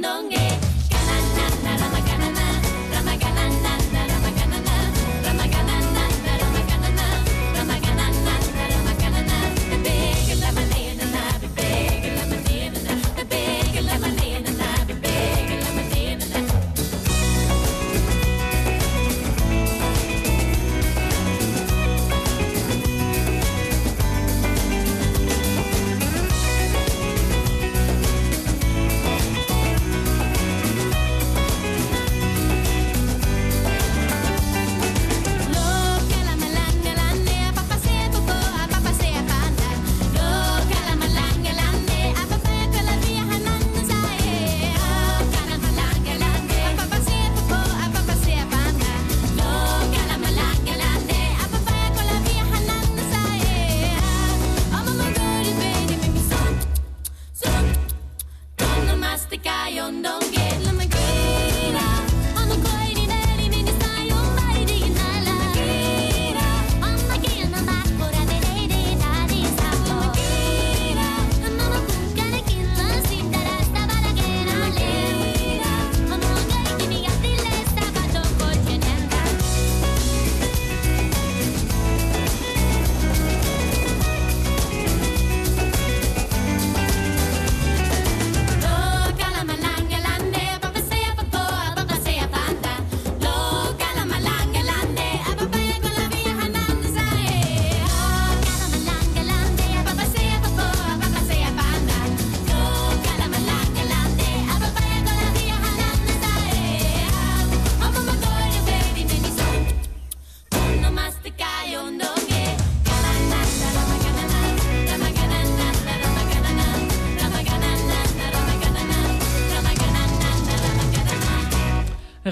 넌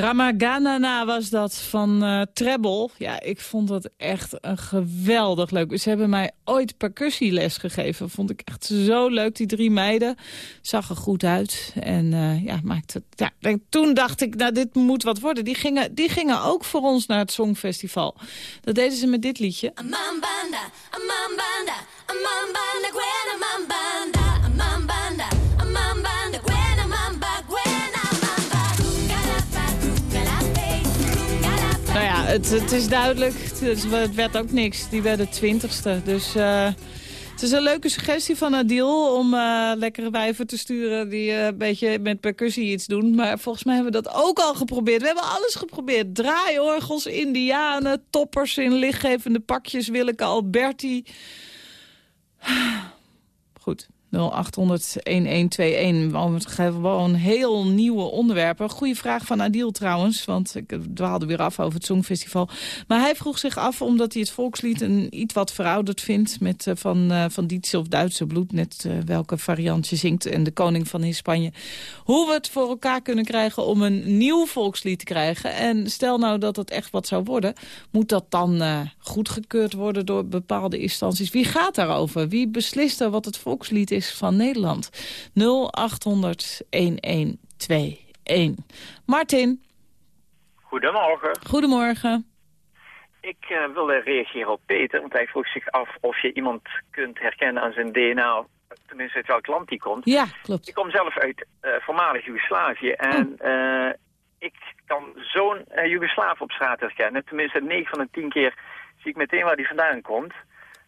Ramaganana was dat van eh Treble. Ja, ik vond dat echt een geweldig leuk. Ze hebben mij ooit percussieles gegeven. Vond ik echt zo leuk, die drie meiden. Zag er goed uit. En eh, ja, maakte, ja, en toen dacht ik, nou, dit moet wat worden. Die gingen, die gingen ook voor ons naar het Songfestival. Dat deden ze met dit liedje. Amambanda, amambanda, amambanda, het, is duidelijk. Het werd ook niks. Die werden twintigste. Dus eh, het is een leuke suggestie van Adil om eh, lekkere wijven te sturen die eh, een beetje met percussie iets doen. Maar volgens mij hebben we dat ook al geprobeerd. We hebben alles geprobeerd. Draaiorgels, indianen, toppers in lichtgevende pakjes, Willeke Alberti. [SIGHS] Goed. 0800-1121. Want we geven gewoon heel nieuwe onderwerpen. Goeie vraag van Adil trouwens, want ik dwaalde weer af over het Songfestival. Maar hij vroeg zich af, omdat hij het volkslied een iets wat verouderd vindt... Met, eh, van, eh, van Dietse of Duitse bloed, net eh, welke variant je zingt... en de koning van in Spanje. Hoe we het voor elkaar kunnen krijgen om een nieuw volkslied te krijgen. En stel nou dat het echt wat zou worden... moet dat dan goedgekeurd worden door bepaalde instanties? Wie gaat daarover? Wie beslist er wat het volkslied is van Nederland? 0800 1121. Martin, Goedemorgen. goedemorgen. Ik eh, wilde reageren op Peter, want hij vroeg zich af of je iemand kunt herkennen aan zijn DNA, tenminste uit welk land die komt. Ja, klopt. Ik kom zelf uit eh, voormalig Joegoslavië en eh, ik kan zo'n uh, Joegoslaaf op straat herkennen. Tenminste, 9 van de 10 keer zie ik meteen waar die vandaan komt.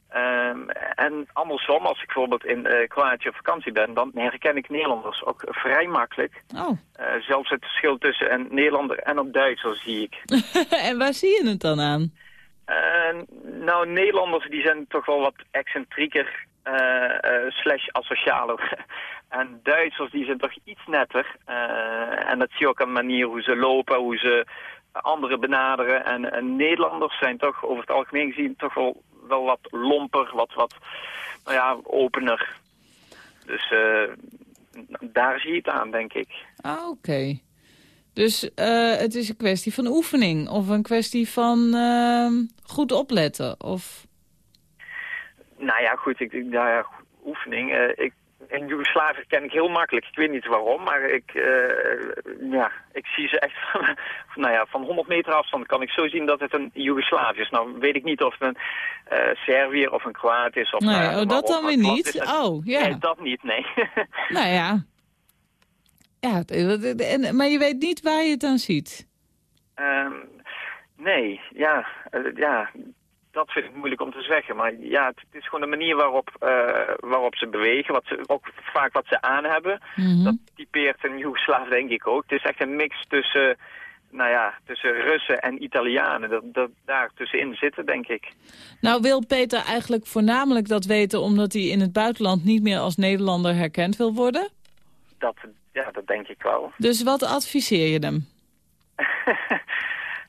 Ehm, en andersom, als ik bijvoorbeeld in eh, Kroatië op vakantie ben, dan herken ik Nederlanders ook vrij makkelijk. Oh, Eh, zelfs het verschil tussen een Nederlander en een Duitser zie ik. [LAUGHS] en waar zie je het dan aan? Eh, nou, Nederlanders die zijn toch wel wat excentrieker eh, slash asocialer. [LAUGHS] en Duitsers die zijn toch iets netter. En dat zie je ook aan de manier hoe ze lopen, hoe ze anderen benaderen. En, en Nederlanders zijn toch over het algemeen gezien toch wel, wel wat lomper, wat, wat nou ja, opener. Dus eh, daar zie je het aan, denk ik. Ah, oké. Dus eh, het is een kwestie van oefening of een kwestie van ehm, goed opletten? Of... Nou ja, goed, ik, ik- nou ja, oefening. eh, ik, in Joegoslavië ken ik heel makkelijk. Ik weet niet waarom, maar ik, eh, ja, ik zie ze echt van, [LAUGHS] nou ja, van 100 meter afstand kan ik zo zien dat het een Joegoslavië is. Nou weet ik niet of het een eh Serviër of een Kroaat is. Of, Nee, oh, dat dan weer niet? is- Oh, ja. Nee, dat niet, nee. [LAUGHS] Nou ja. Ja, en, maar je weet niet waar je het aan ziet. Ehm, nee, ja, eh, ja, dat vind ik moeilijk om te zeggen. Maar ja, het, het is gewoon de manier waarop, eh, waarop ze bewegen, wat ze, ook vaak wat ze aan hebben. Mhm. Dat typeert een Joegoslaaf denk ik ook. Het is echt een mix tussen, nou ja, tussen Russen en Italianen. Dat, dat daar tussenin zitten, denk ik. Nou wil Peter eigenlijk voornamelijk dat weten... omdat hij in het buitenland niet meer als Nederlander herkend wil worden. Dat, ja, dat denk ik wel. Dus wat adviseer je hem? [LAUGHS]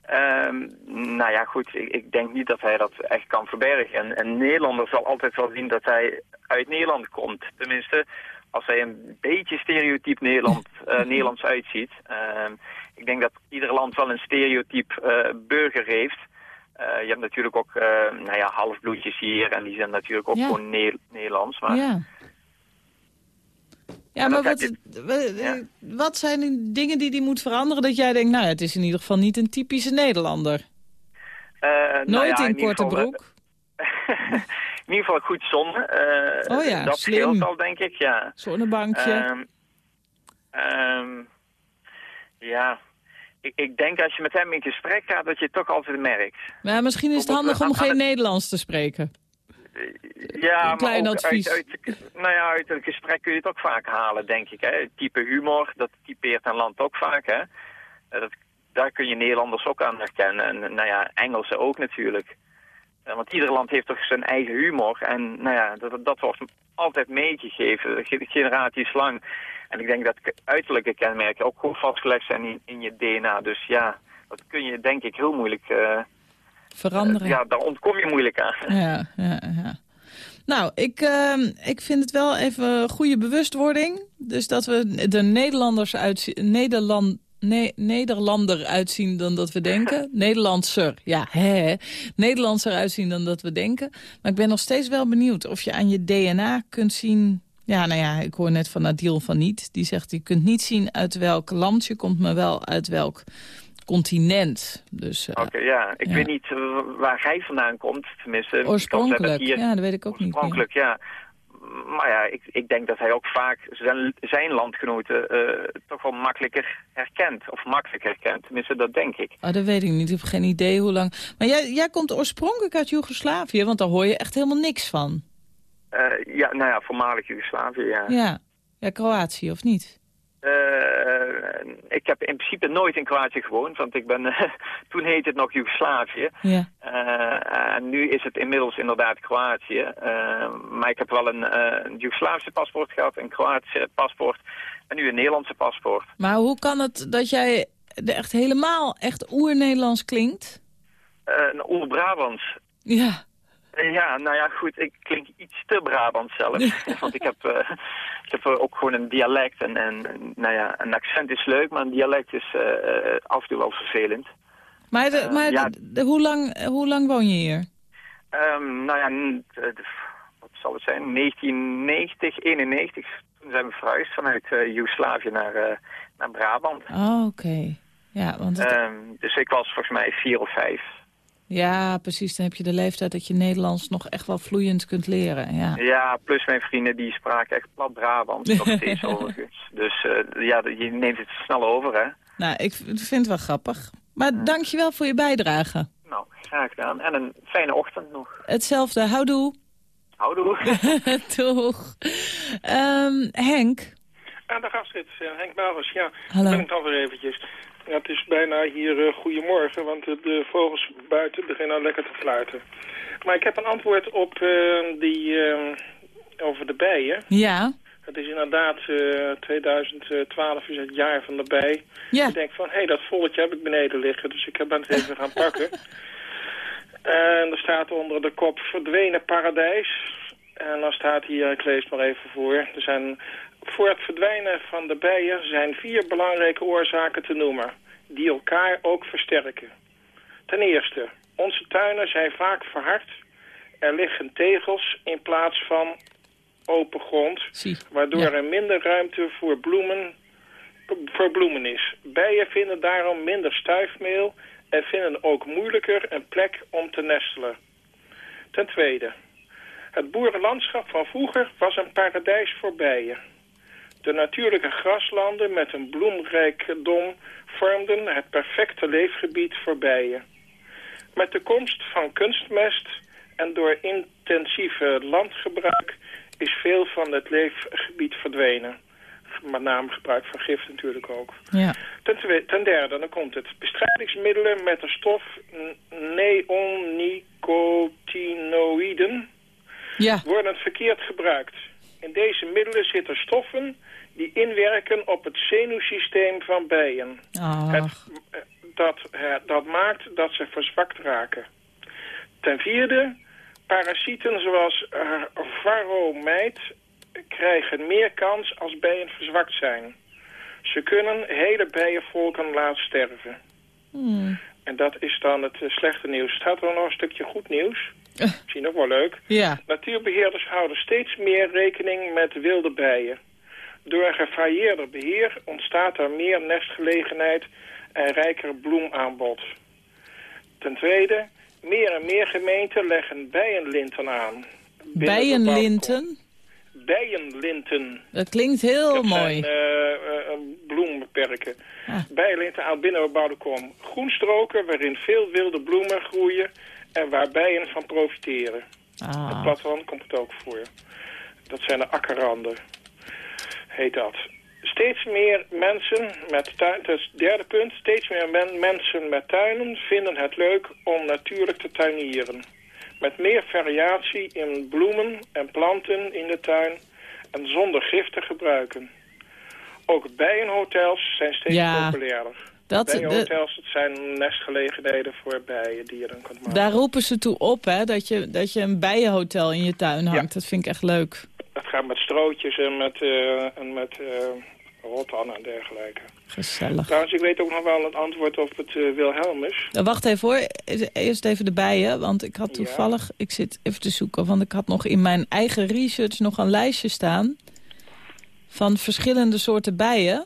Ehm, nou ja, goed, ik, ik denk niet dat hij dat echt kan verbergen. En een Nederlander zal altijd wel zien dat hij uit Nederland komt. Tenminste, als hij een beetje stereotyp Nederland, [LAUGHS] eh, Nederlands uitziet. Ehm, ik denk dat ieder land wel een stereotyp eh, burger heeft. Eh, je hebt natuurlijk ook nou ja, halfbloedjes hier en die zijn natuurlijk ook Ja. gewoon Ne- Nederlands. Maar Ja. Ja, maar wat, eh, wat zijn dingen die die moet veranderen... dat jij denkt, nou ja, het is in ieder geval niet een typische Nederlander. eh, nou Nooit ja, in korte geval, eh, broek. [LAUGHS] in ieder geval goed zon. eh, Oh ja, dat slim. scheelt al, denk ik, ja. Zonnebankje. Ehm, ehm, ja, ik, ik denk als je met hem in gesprek gaat, dat je het toch altijd merkt. maar misschien is het handig om geen Nederlands te spreken. Ja, Een klein maar advies. Uit, uit, nou ja, uit een gesprek kun je het ook vaak halen, denk ik. Hè. Het type humor, dat typeert een land ook vaak. Hè. Eh, Dat, daar kun je Nederlanders ook aan herkennen. En nou ja, Engelsen ook natuurlijk. Eh, Want ieder land heeft toch zijn eigen humor. En nou ja, dat, dat wordt altijd meegegeven, ge- generaties lang. En ik denk dat uiterlijke kenmerken ook goed vastgelegd zijn in, in je DNA. Dus ja, dat kun je denk ik heel moeilijk... eh, Veranderen. ja, daar ontkom je moeilijk aan. Ja, ja, ja. Nou, ik, ehm, ik vind het wel even goede bewustwording. Dus dat we de Nederlanders uit, Nederland, ne Nederlander uitzien dan dat we denken. [LAUGHS] Nederlandser, ja, hè. Nederlandser uitzien dan dat we denken. Maar ik ben nog steeds wel benieuwd of je aan je DNA kunt zien... Ja, nou ja, ik hoor net van Adil van Niet. Die zegt, je kunt niet zien uit welk land je komt, maar wel uit welk continent. Dus eh, Oké, ja. Ik ja. weet niet eh, waar hij vandaan komt. Tenminste, oorspronkelijk, dat hier- ja, dat weet ik ook niet. Oorspronkelijk, ja. Maar ja, ik, ik denk dat hij ook vaak zijn, zijn landgenoten eh, toch wel makkelijker herkent. Of makkelijk herkent. Tenminste, dat denk ik. Oh, dat weet ik niet. Ik heb geen idee hoe lang. Maar jij, jij komt oorspronkelijk uit Joegoslavië, want daar hoor je echt helemaal niks van. Ja, nou ja, voormalig Joegoslavië, ja. Ja, ja Kroatië of niet? Eh, ik heb in principe nooit in Kroatië gewoond, want ik ben, [LAUGHS] toen heette het nog Joegoslavië. Ja. Eh, en nu is het inmiddels inderdaad Kroatië. Eh, maar ik heb wel een, eh een Joegoslavische paspoort gehad, een Kroatische paspoort en nu een Nederlandse paspoort. Maar hoe kan het dat jij echt helemaal echt oer-Nederlands klinkt? Eh, een oer-Brabants. Ja. Eh, Ja, nou ja, goed, ik klink iets te Brabant zelf. [LAUGHS] Want ik heb, ik heb eh, ook gewoon een dialect. En, en nou ja, een accent is leuk, maar een dialect is eh, eh, af en toe wel vervelend. Maar, de, Eh, maar ja. de- de- hoe, lang, hoe lang woon je hier? Ehm, nou ja, wat zal het zijn? 1990, 91. Toen zijn we verhuisd vanuit eh Joegoslavië naar, naar Brabant. Oh, oké. Ja, want het- Ehm, dus ik was volgens mij vier of vijf. Ja, precies. Dan heb je de leeftijd dat je Nederlands nog echt wel vloeiend kunt leren. Ja. Ja, plus mijn vrienden die spraken echt plat Brabant. Nog steeds [LAUGHS] overigens. Dus eh, ja, je neemt het snel over, hè. Nou, ik vind het wel grappig. Maar dankjewel voor je bijdrage. Nou, graag gedaan. En een fijne ochtend nog. Hetzelfde. Houdoe. Houdoe. [LAUGHS] Doeg. Ehm, Henk. Aan de gastrit, eh, Henk Bavers. Ja, Hallo. ben ik dan weer eventjes. Ja, het is bijna hier eh goedemorgen, want de, vogels buiten beginnen al lekker te fluiten. Maar ik heb een antwoord op eh, die eh, over de bijen. Ja. Het is inderdaad, eh 2012 is het jaar van de bij. Ja. Ik denk van, hé, hey, dat volletje heb ik beneden liggen, dus ik ben het even gaan [LAUGHS] pakken. En er staat onder de kop verdwenen paradijs. En dan staat hier, ik lees het maar even voor. Er zijn, voor het verdwijnen van de bijen zijn vier belangrijke oorzaken te noemen. Die elkaar ook versterken. Ten eerste, onze tuinen zijn vaak verhard. Er liggen tegels in plaats van open grond. Waardoor er minder ruimte voor bloemen, voor bloemen is. Bijen vinden daarom minder stuifmeel en vinden ook moeilijker een plek om te nestelen. Ten tweede, het boerenlandschap van vroeger was een paradijs voor bijen. De natuurlijke graslanden met een bloemrijkdom vormden het perfecte leefgebied voor bijen. Met de komst van kunstmest en door intensieve landgebruik is veel van het leefgebied verdwenen. Met name gebruik van gif natuurlijk ook. Ja. Ten, twe- ten derde, dan komt het. Bestrijdingsmiddelen met de stof neonicotinoïden Ja. worden verkeerd gebruikt. In deze middelen zitten stoffen die inwerken op het zenuwsysteem van bijen. Het, eh, dat, eh, dat maakt dat ze verzwakt raken. Ten vierde, parasieten zoals uh, varromijd krijgen meer kans als bijen verzwakt zijn. Ze kunnen hele bijenvolken laten sterven. Hmm. En dat is dan het eh, slechte nieuws. Staat er nog een stukje goed nieuws? Misschien ook wel leuk. Ja. Natuurbeheerders houden steeds meer rekening met wilde bijen. Door een gevarieerder beheer ontstaat er meer nestgelegenheid en rijker bloemaanbod. Ten tweede, meer en meer gemeenten leggen bijenlinten aan. Bijenlinten. Bijenlinten. Dat klinkt heel Dat mooi. zijn eh, eh, bloemperken. Bijenlinten aan binnenbebouwde kom. Groenstroken waarin veel wilde bloemen groeien en waar bijen van profiteren. Ah. Het platteland komt het ook voor. Dat zijn de akkerranden, heet dat. Steeds meer mensen met tuin, dat is het derde punt, steeds meer men- mensen met tuinen vinden het leuk om natuurlijk te tuinieren. Met meer variatie in bloemen en planten in de tuin en zonder gif te gebruiken. Ook bijenhotels zijn steeds Ja, populairder. dat- bijenhotels dat zijn nestgelegenheden voor bijen die je dan kunt maken. Daar roepen ze toe op, hè, dat je, dat je een bijenhotel in je tuin hangt. Dat vind ik echt leuk. Het gaat met strootjes en met, eh, en met eh, rotan en dergelijke. Gezellig. Trouwens, ik weet ook nog wel het antwoord op het eh, Wilhelmus. Nou, wacht even hoor. Eerst even de bijen. Want ik had toevallig... Ik zit even te zoeken. Want ik had nog in mijn eigen research nog een lijstje staan... van verschillende soorten bijen.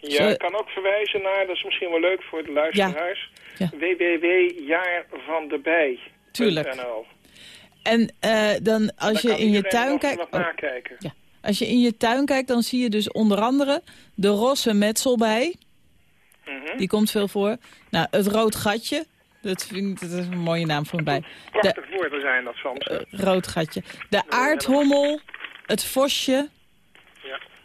Ja, Zo- ik kan ook verwijzen naar, dat is misschien wel leuk voor de luisteraars... Ja. www.jaarvandebij.nl Tuurlijk. En eh, dan als je in je tuin kijkt... oh, ja. Als je in je tuin kijkt, dan zie je dus onder andere de rosse metselbij. Mhm. Die komt veel voor. Nou, het rood gatje. Dat vind ik dat is een mooie naam voor een bij. De Prachtig woorden zijn dat soms. hè. rood gatje. De aardhommel, het vosje.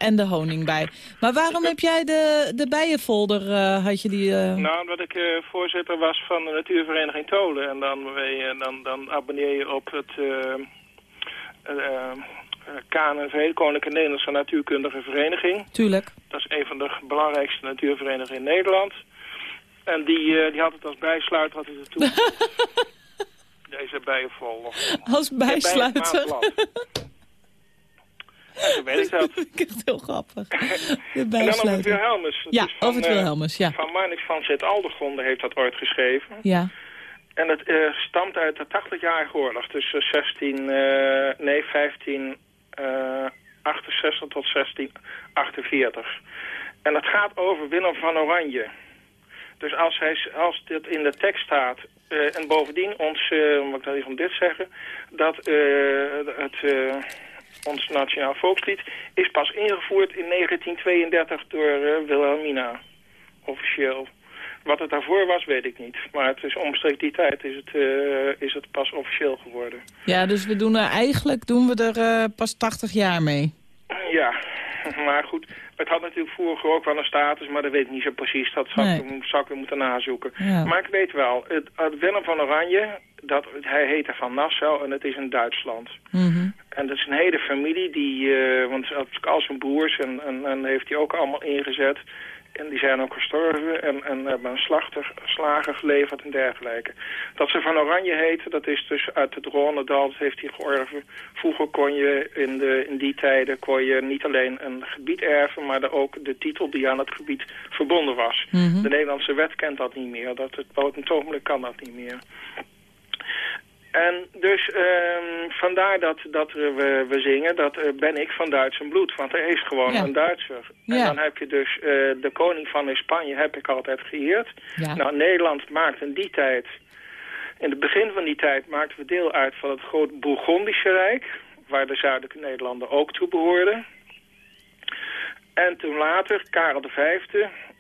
En de honingbij. Maar waarom heb jij de, de bijenfolder, eh, had je die... eh, Nou, omdat ik eh, voorzitter was van de natuurvereniging Tolen. En dan, dan, dan abonneer je op het KNV, Koninklijke Nederlandse Natuurkundige Vereniging. Tuurlijk. Dat is een van de belangrijkste natuurverenigingen in Nederland. En die, die had het als bijsluiter had hij het toe. [LAUGHS] Deze bijenvol. Als bijsluiter. Zo weet ik dat. [LAUGHS] vind ik echt heel grappig. De En dan over het. Wilhelmus. Het Ja, van, over het eh, Wilhelmus, ja. Van Marnix van Zit-Aldegonde heeft dat ooit geschreven. Ja. En het eh, stamt uit de 80-jarige oorlog. Dus eh, 16, eh, nee, 15, eh, 68 tot 1648. En het gaat over Willem van Oranje. Dus als, hij, als dit in de tekst staat... eh, en bovendien ons, eh moet ik dan even dit zeggen... dat eh, het, eh, ons nationaal volkslied is pas ingevoerd in 1932 door eh, Wilhelmina. Officieel. Wat het daarvoor was, weet ik niet. Maar het is omstreeks die tijd is het, eh, is het pas officieel geworden. ja, dus we doen er eigenlijk doen we er eh, pas 80 jaar mee. Ja, [LAUGHS] maar goed. Het had natuurlijk vroeger ook wel een status, maar dat weet ik niet zo precies. Dat zou, ik, Nee. zou ik weer moeten nazoeken. Ja. Maar ik weet wel, het, het Willem van Oranje, dat, hij heette van Nassau en het is in Duitsland. Mhm. En dat is een hele familie die, eh, want hij had al zijn broers en, en, en heeft hij ook allemaal ingezet. En die zijn ook gestorven en, en hebben een slachter, slager geleverd en dergelijke. Dat ze van Oranje heten, dat is dus uit het Ronendal, dat heeft hij georven. Vroeger kon je in, de, in die tijden kon je niet alleen een gebied erven, maar de- ook de titel die aan het gebied verbonden was. Mhm. De Nederlandse wet kent dat niet meer, dat het, op kan dat niet meer. En dus ehm, vandaar dat, dat we, we zingen, dat eh, ben ik van Duits en bloed. Want hij is gewoon Ja. een Duitser. En dan heb je dus eh, de koning van Spanje, heb ik altijd geëerd. Ja. Nou, Nederland maakt in die tijd, in het begin van die tijd, maakten we deel uit van het groot Bourgondische Rijk. Waar de zuidelijke Nederlanden ook toe behoorden. En toen later, Karel V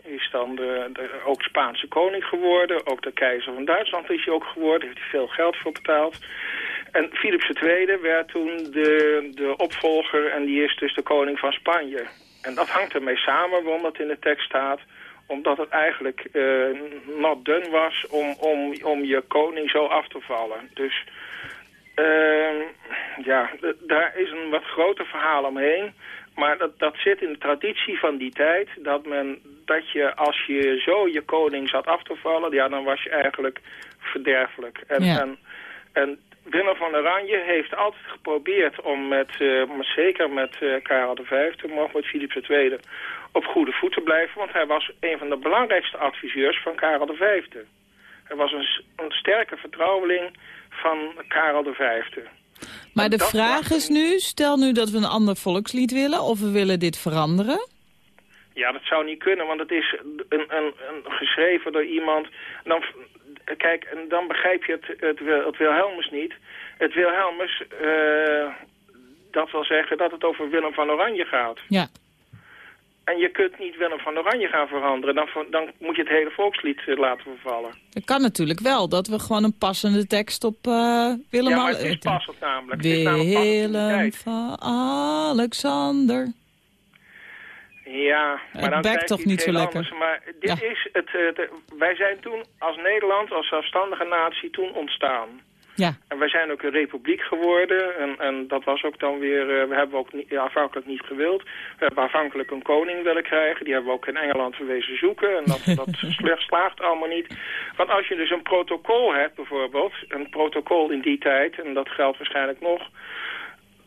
is dan de, de, ook Spaanse koning geworden. Ook de keizer van Duitsland is hij ook geworden. Heeft hij veel geld voor betaald. En Philips II werd toen de, de opvolger en die is dus de koning van Spanje. En dat hangt ermee samen, waarom dat in de tekst staat. Omdat het eigenlijk eh not done was om, om, om je koning zo af te vallen. Dus Ehm, ja, daar is een wat groter verhaal omheen. Maar dat, dat zit in de traditie van die tijd. Dat, men, dat je als je zo je koning zat af te vallen, ja, dan was je eigenlijk verderfelijk. En, Ja. en, en Willem van Oranje heeft altijd geprobeerd om met, eh, maar zeker met eh, Karel V, maar ook met Philips II, op goede voet te blijven. Want hij was een van de belangrijkste adviseurs van Karel V. Hij was een, sterke vertrouweling van Karel V. Maar de vraag is nu, stel nu dat we een ander volkslied willen... of we willen dit veranderen. Ja, dat zou niet kunnen, want het is een, een, een geschreven door iemand. Dan, kijk, en dan begrijp je het, het, het Wilhelmus niet. Het Wilhelmus, eh, dat wil zeggen dat het over Willem van Oranje gaat. Ja. En je kunt niet Willem van Oranje gaan veranderen. Dan, dan moet je het hele volkslied eh, laten vervallen. Dat kan natuurlijk wel, dat we gewoon een passende tekst op eh Willem... ja, maar het is passend namelijk. Willem van Alexander. Ja, maar dan krijg je toch niet zo lekker? anders. Maar dit Ja. is het, het- wij zijn toen als Nederland, als zelfstandige natie, toen ontstaan. Ja. En wij zijn ook een republiek geworden. En, en dat was ook dan weer, eh, we hebben ook niet, ja, afhankelijk niet gewild. We hebben afhankelijk een koning willen krijgen. Die hebben we ook in Engeland verwezen zoeken. En dat, dat [LAUGHS] slecht slaagt allemaal niet. Want als je dus een protocol hebt bijvoorbeeld, een protocol in die tijd, en dat geldt waarschijnlijk nog,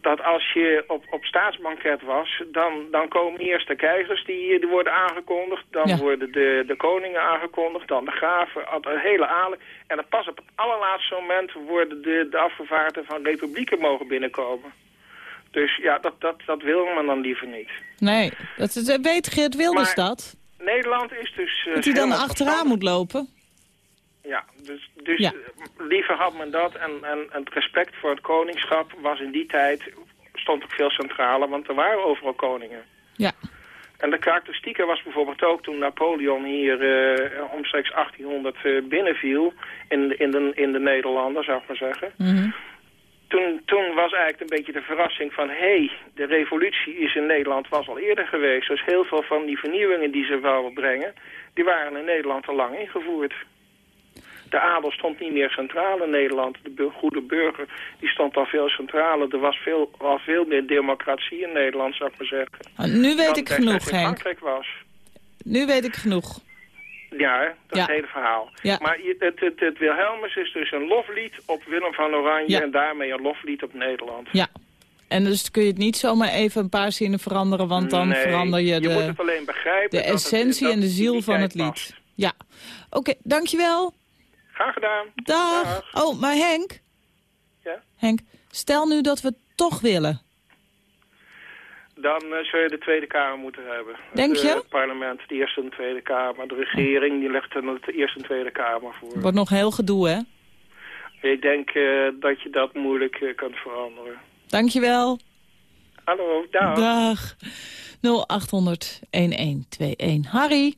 dat als je op, op staatsbanket was, dan, dan komen eerst de keizers die, die worden aangekondigd. Dan Ja. worden de, de koningen aangekondigd, dan de graven, de hele adel. En dan pas op het allerlaatste moment worden de, de afgevaardigden van republieken mogen binnenkomen. Dus ja, dat, dat, dat wil men dan liever niet. Nee, dat is, weet Geert Wilders Maar- dat? Nederland is dus... eh, Dat hij dan achteraan moet lopen? Ja, dus, dus Ja. liever had men dat. En, en, het respect voor het koningschap was in die tijd, stond ook veel centraler, want er waren overal koningen. Ja. En de karakteristieke was bijvoorbeeld ook toen Napoleon hier eh, omstreeks 1800 eh, binnenviel in, de- in, de, in de Nederlanden, zou ik maar zeggen. Mhm. Toen, toen was eigenlijk een beetje de verrassing van... hé, hey, de revolutie is in Nederland was al eerder geweest. Dus heel veel van die vernieuwingen die ze wouden brengen... die waren in Nederland al lang ingevoerd. De adel stond niet meer centraal in Nederland. De goede burger die stond al veel centraler. Er was veel, al veel meer democratie in Nederland, zou ik maar zeggen. Ah, nu weet ik genoeg, Henk. Was. Nu weet ik genoeg. Ja, hè, dat Ja. hele verhaal. Ja. Maar het, het, het Wilhelmus is dus een loflied op Willem van Oranje... Ja. en daarmee een loflied op Nederland. Ja. En dus kun je het niet zomaar even een paar zinnen veranderen, want dan Nee, verander je je moet de, het alleen begrijpen. de het- essentie en de ziel van het lied. past. Ja. Oké, dankjewel. Graag gedaan. Dag. Oh, maar Henk. Ja? Henk, stel nu dat we het toch willen. Dan eh, zul je de Tweede Kamer moeten hebben. Denk het, je? eh, Het parlement, de Eerste en Tweede Kamer. De regering, die legt er de Eerste en Tweede Kamer voor. Wordt nog heel gedoe, hè? Ik denk eh, dat je dat moeilijk eh, kunt veranderen. Dankjewel. Hallo, dag. Dag. 0800 1121. Harry,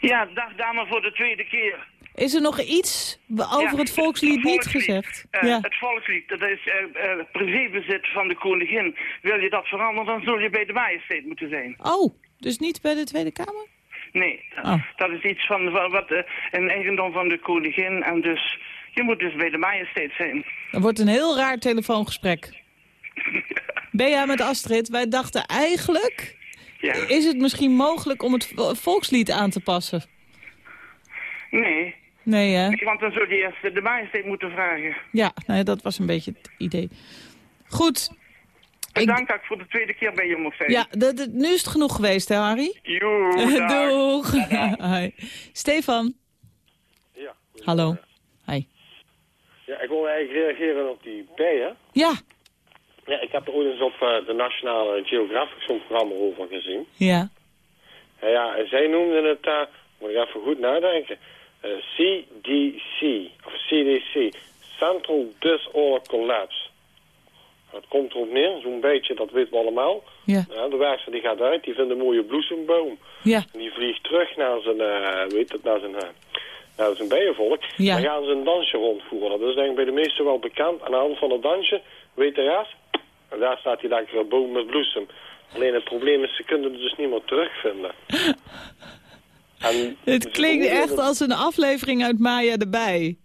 Ja, dag dame voor de tweede keer. Is er nog iets over Ja, het volkslied niet volkslied. gezegd? Eh, ja. Het volkslied, dat is eh eh, privébezit van de koningin. Wil je dat veranderen, dan zul je bij de majesteit moeten zijn. Oh, dus niet bij de Tweede Kamer? Nee, Oh. dat is iets van wa- wat een eigendom van de koningin. En dus, je moet dus bij de majesteit zijn. Dat wordt een heel raar telefoongesprek. [LAUGHS] Bea met Astrid, wij dachten eigenlijk... Ja. is het misschien mogelijk om het vo- volkslied aan te passen? Nee, Nee, hè? want dan zul je eerst de majesteit moeten vragen. Ja, nou ja, dat was een beetje het idee. Goed. Bedankt dat ik voor de tweede keer bij je mocht zijn. Ja, dat- dat- nu is het genoeg geweest, hè, Harry? [LAUGHS] Dag. Doeg. Hoi. [LAUGHS] Stefan. Ja. Hallo. Hi. Ja, ik wil eigenlijk reageren op die bijen. Ja. Ja, ik heb er ooit eens op eh, de Nationale Geographic zo'n programma over gezien. Ja. Ja, ja, en zij noemden het, eh, moet ik even goed nadenken, eh, CDC, of CDC, Central Disorder Collapse. Het komt erop neer, zo'n beetje, dat weten we allemaal. Ja. de werkster die gaat uit, die vindt een mooie bloesemboom. Ja. En die vliegt terug naar zijn, eh weet het, naar zijn, eh, naar zijn bijenvolk. Ja. Dan gaan ze een dansje rondvoeren. Dat is denk ik bij de meesten wel bekend. Aan de hand van het dansje, weet de en daar staat die lekkere boom met bloesem. Alleen het probleem is, ze kunnen het dus niet meer terugvinden. [LAUGHS] En [LAUGHS] Het klinkt echt als een aflevering uit Maya erbij.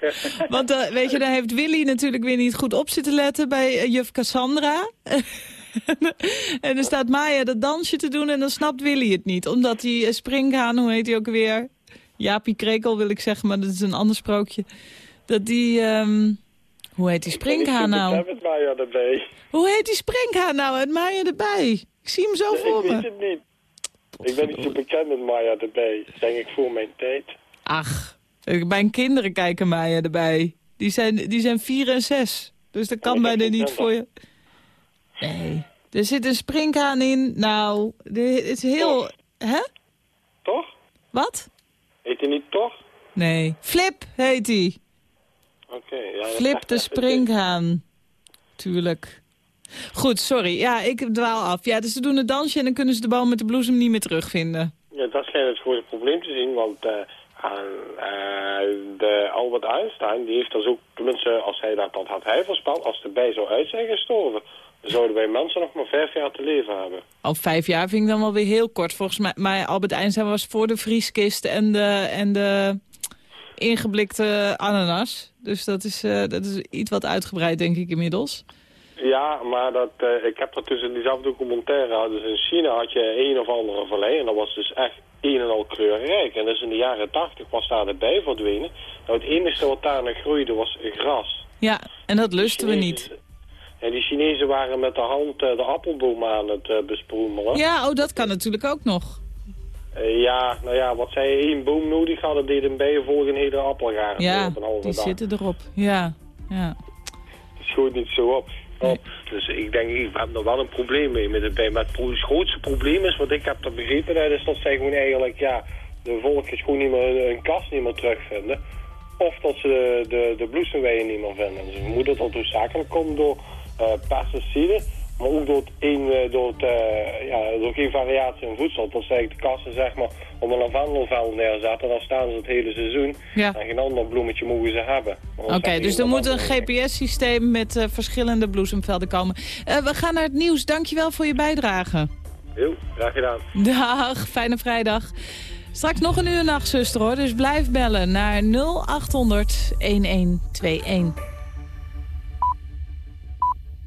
[LAUGHS] Want eh, weet je, daar heeft Willy natuurlijk weer niet goed op zitten letten bij eh, juf Cassandra. [LAUGHS] en dan staat Maya dat dansje te doen en dan snapt Willy het niet. Omdat die eh, springhaan, hoe heet hij ook weer? Jaapie Krekel wil ik zeggen, maar dat is een ander sprookje. Dat die, ehm, hoe heet die springhaan Ik nou? heb het Maya erbij. Hoe heet die springhaan nou? En Maya erbij. Ik zie hem zo Nee, voor ik weet me. het niet. Ik ben niet zo bekend met Maya erbij. Denk ik voor mijn tijd. Ach, mijn kinderen kijken Maya erbij. Die zijn, die zijn vier en zes. Dus dat kan bijna niet voor je. Nee. Er zit een springhaan in. Nou, dit is heel... Hè? Toch? Wat? Heet hij niet toch? Nee. Flip heet hij. Oké. ja. Flip de [LAUGHS] springhaan. Tuurlijk. Goed, sorry. Ja, ik dwaal af. Ja, dus ze doen het dansje en dan kunnen ze de boom met de bloesem niet meer terugvinden. Ja, dat schijnt het grote probleem te zien, want eh, aan, de Albert Einstein, die heeft dus ook, tenminste als hij dat, dat had hij voorspeld, als de bij zou uit zijn gestorven, zouden wij mensen nog maar vijf jaar te leven hebben. Al vijf jaar vind ik dan wel weer heel kort. Volgens mij, maar Albert Einstein was voor de vrieskist en de, en de ingeblikte ananas. Dus dat is, eh, dat is iets wat uitgebreid, denk ik, inmiddels. Ja, maar dat, eh, ik heb dat dus in diezelfde documentaire, dus in China had je een of andere vallei en dat was dus echt een en al kleurrijk. En dus in de jaren tachtig was daar de bij verdwenen. Nou, het enige wat daar nog groeide was gras. Ja, en dat lusten we niet. En die Chinezen waren met de hand eh, de appelboom aan het eh, besproemelen. Ja, oh, dat kan natuurlijk ook nog. Ja, nou ja, wat zij één boom nodig hadden, deed een bijenvolk een hele appelgaard Ja, op een halve die dag. zitten erop. Ja, ja. Het schoot niet zo op. Dus ik denk, ik heb er wel een probleem mee met het bij. Maar het, grootste probleem is, wat ik heb begrepen, dat is dat zij gewoon eigenlijk, ja, de volkjes gewoon niet meer hun kast niet meer terugvinden. Of dat ze de, de, de bloesemweien niet meer vinden. Dus we moeten dat hoofdzakelijk komt door eh, pesticiden, maar ook door, een, eh, door, het, eh, ja, door geen variatie in voedsel. Dat zij de kassen zeg maar op een lavendelveld neerzetten, dan staan ze het hele seizoen. Ja. En geen ander bloemetje mogen ze hebben. Oké, dus er moet een GPS-systeem met eh, verschillende bloesemvelden komen. We gaan naar het nieuws. Dankjewel voor je bijdrage. Heel, graag gedaan. Dag, fijne vrijdag. Straks nog een uur nachtzuster hoor, dus blijf bellen naar 0800 1121.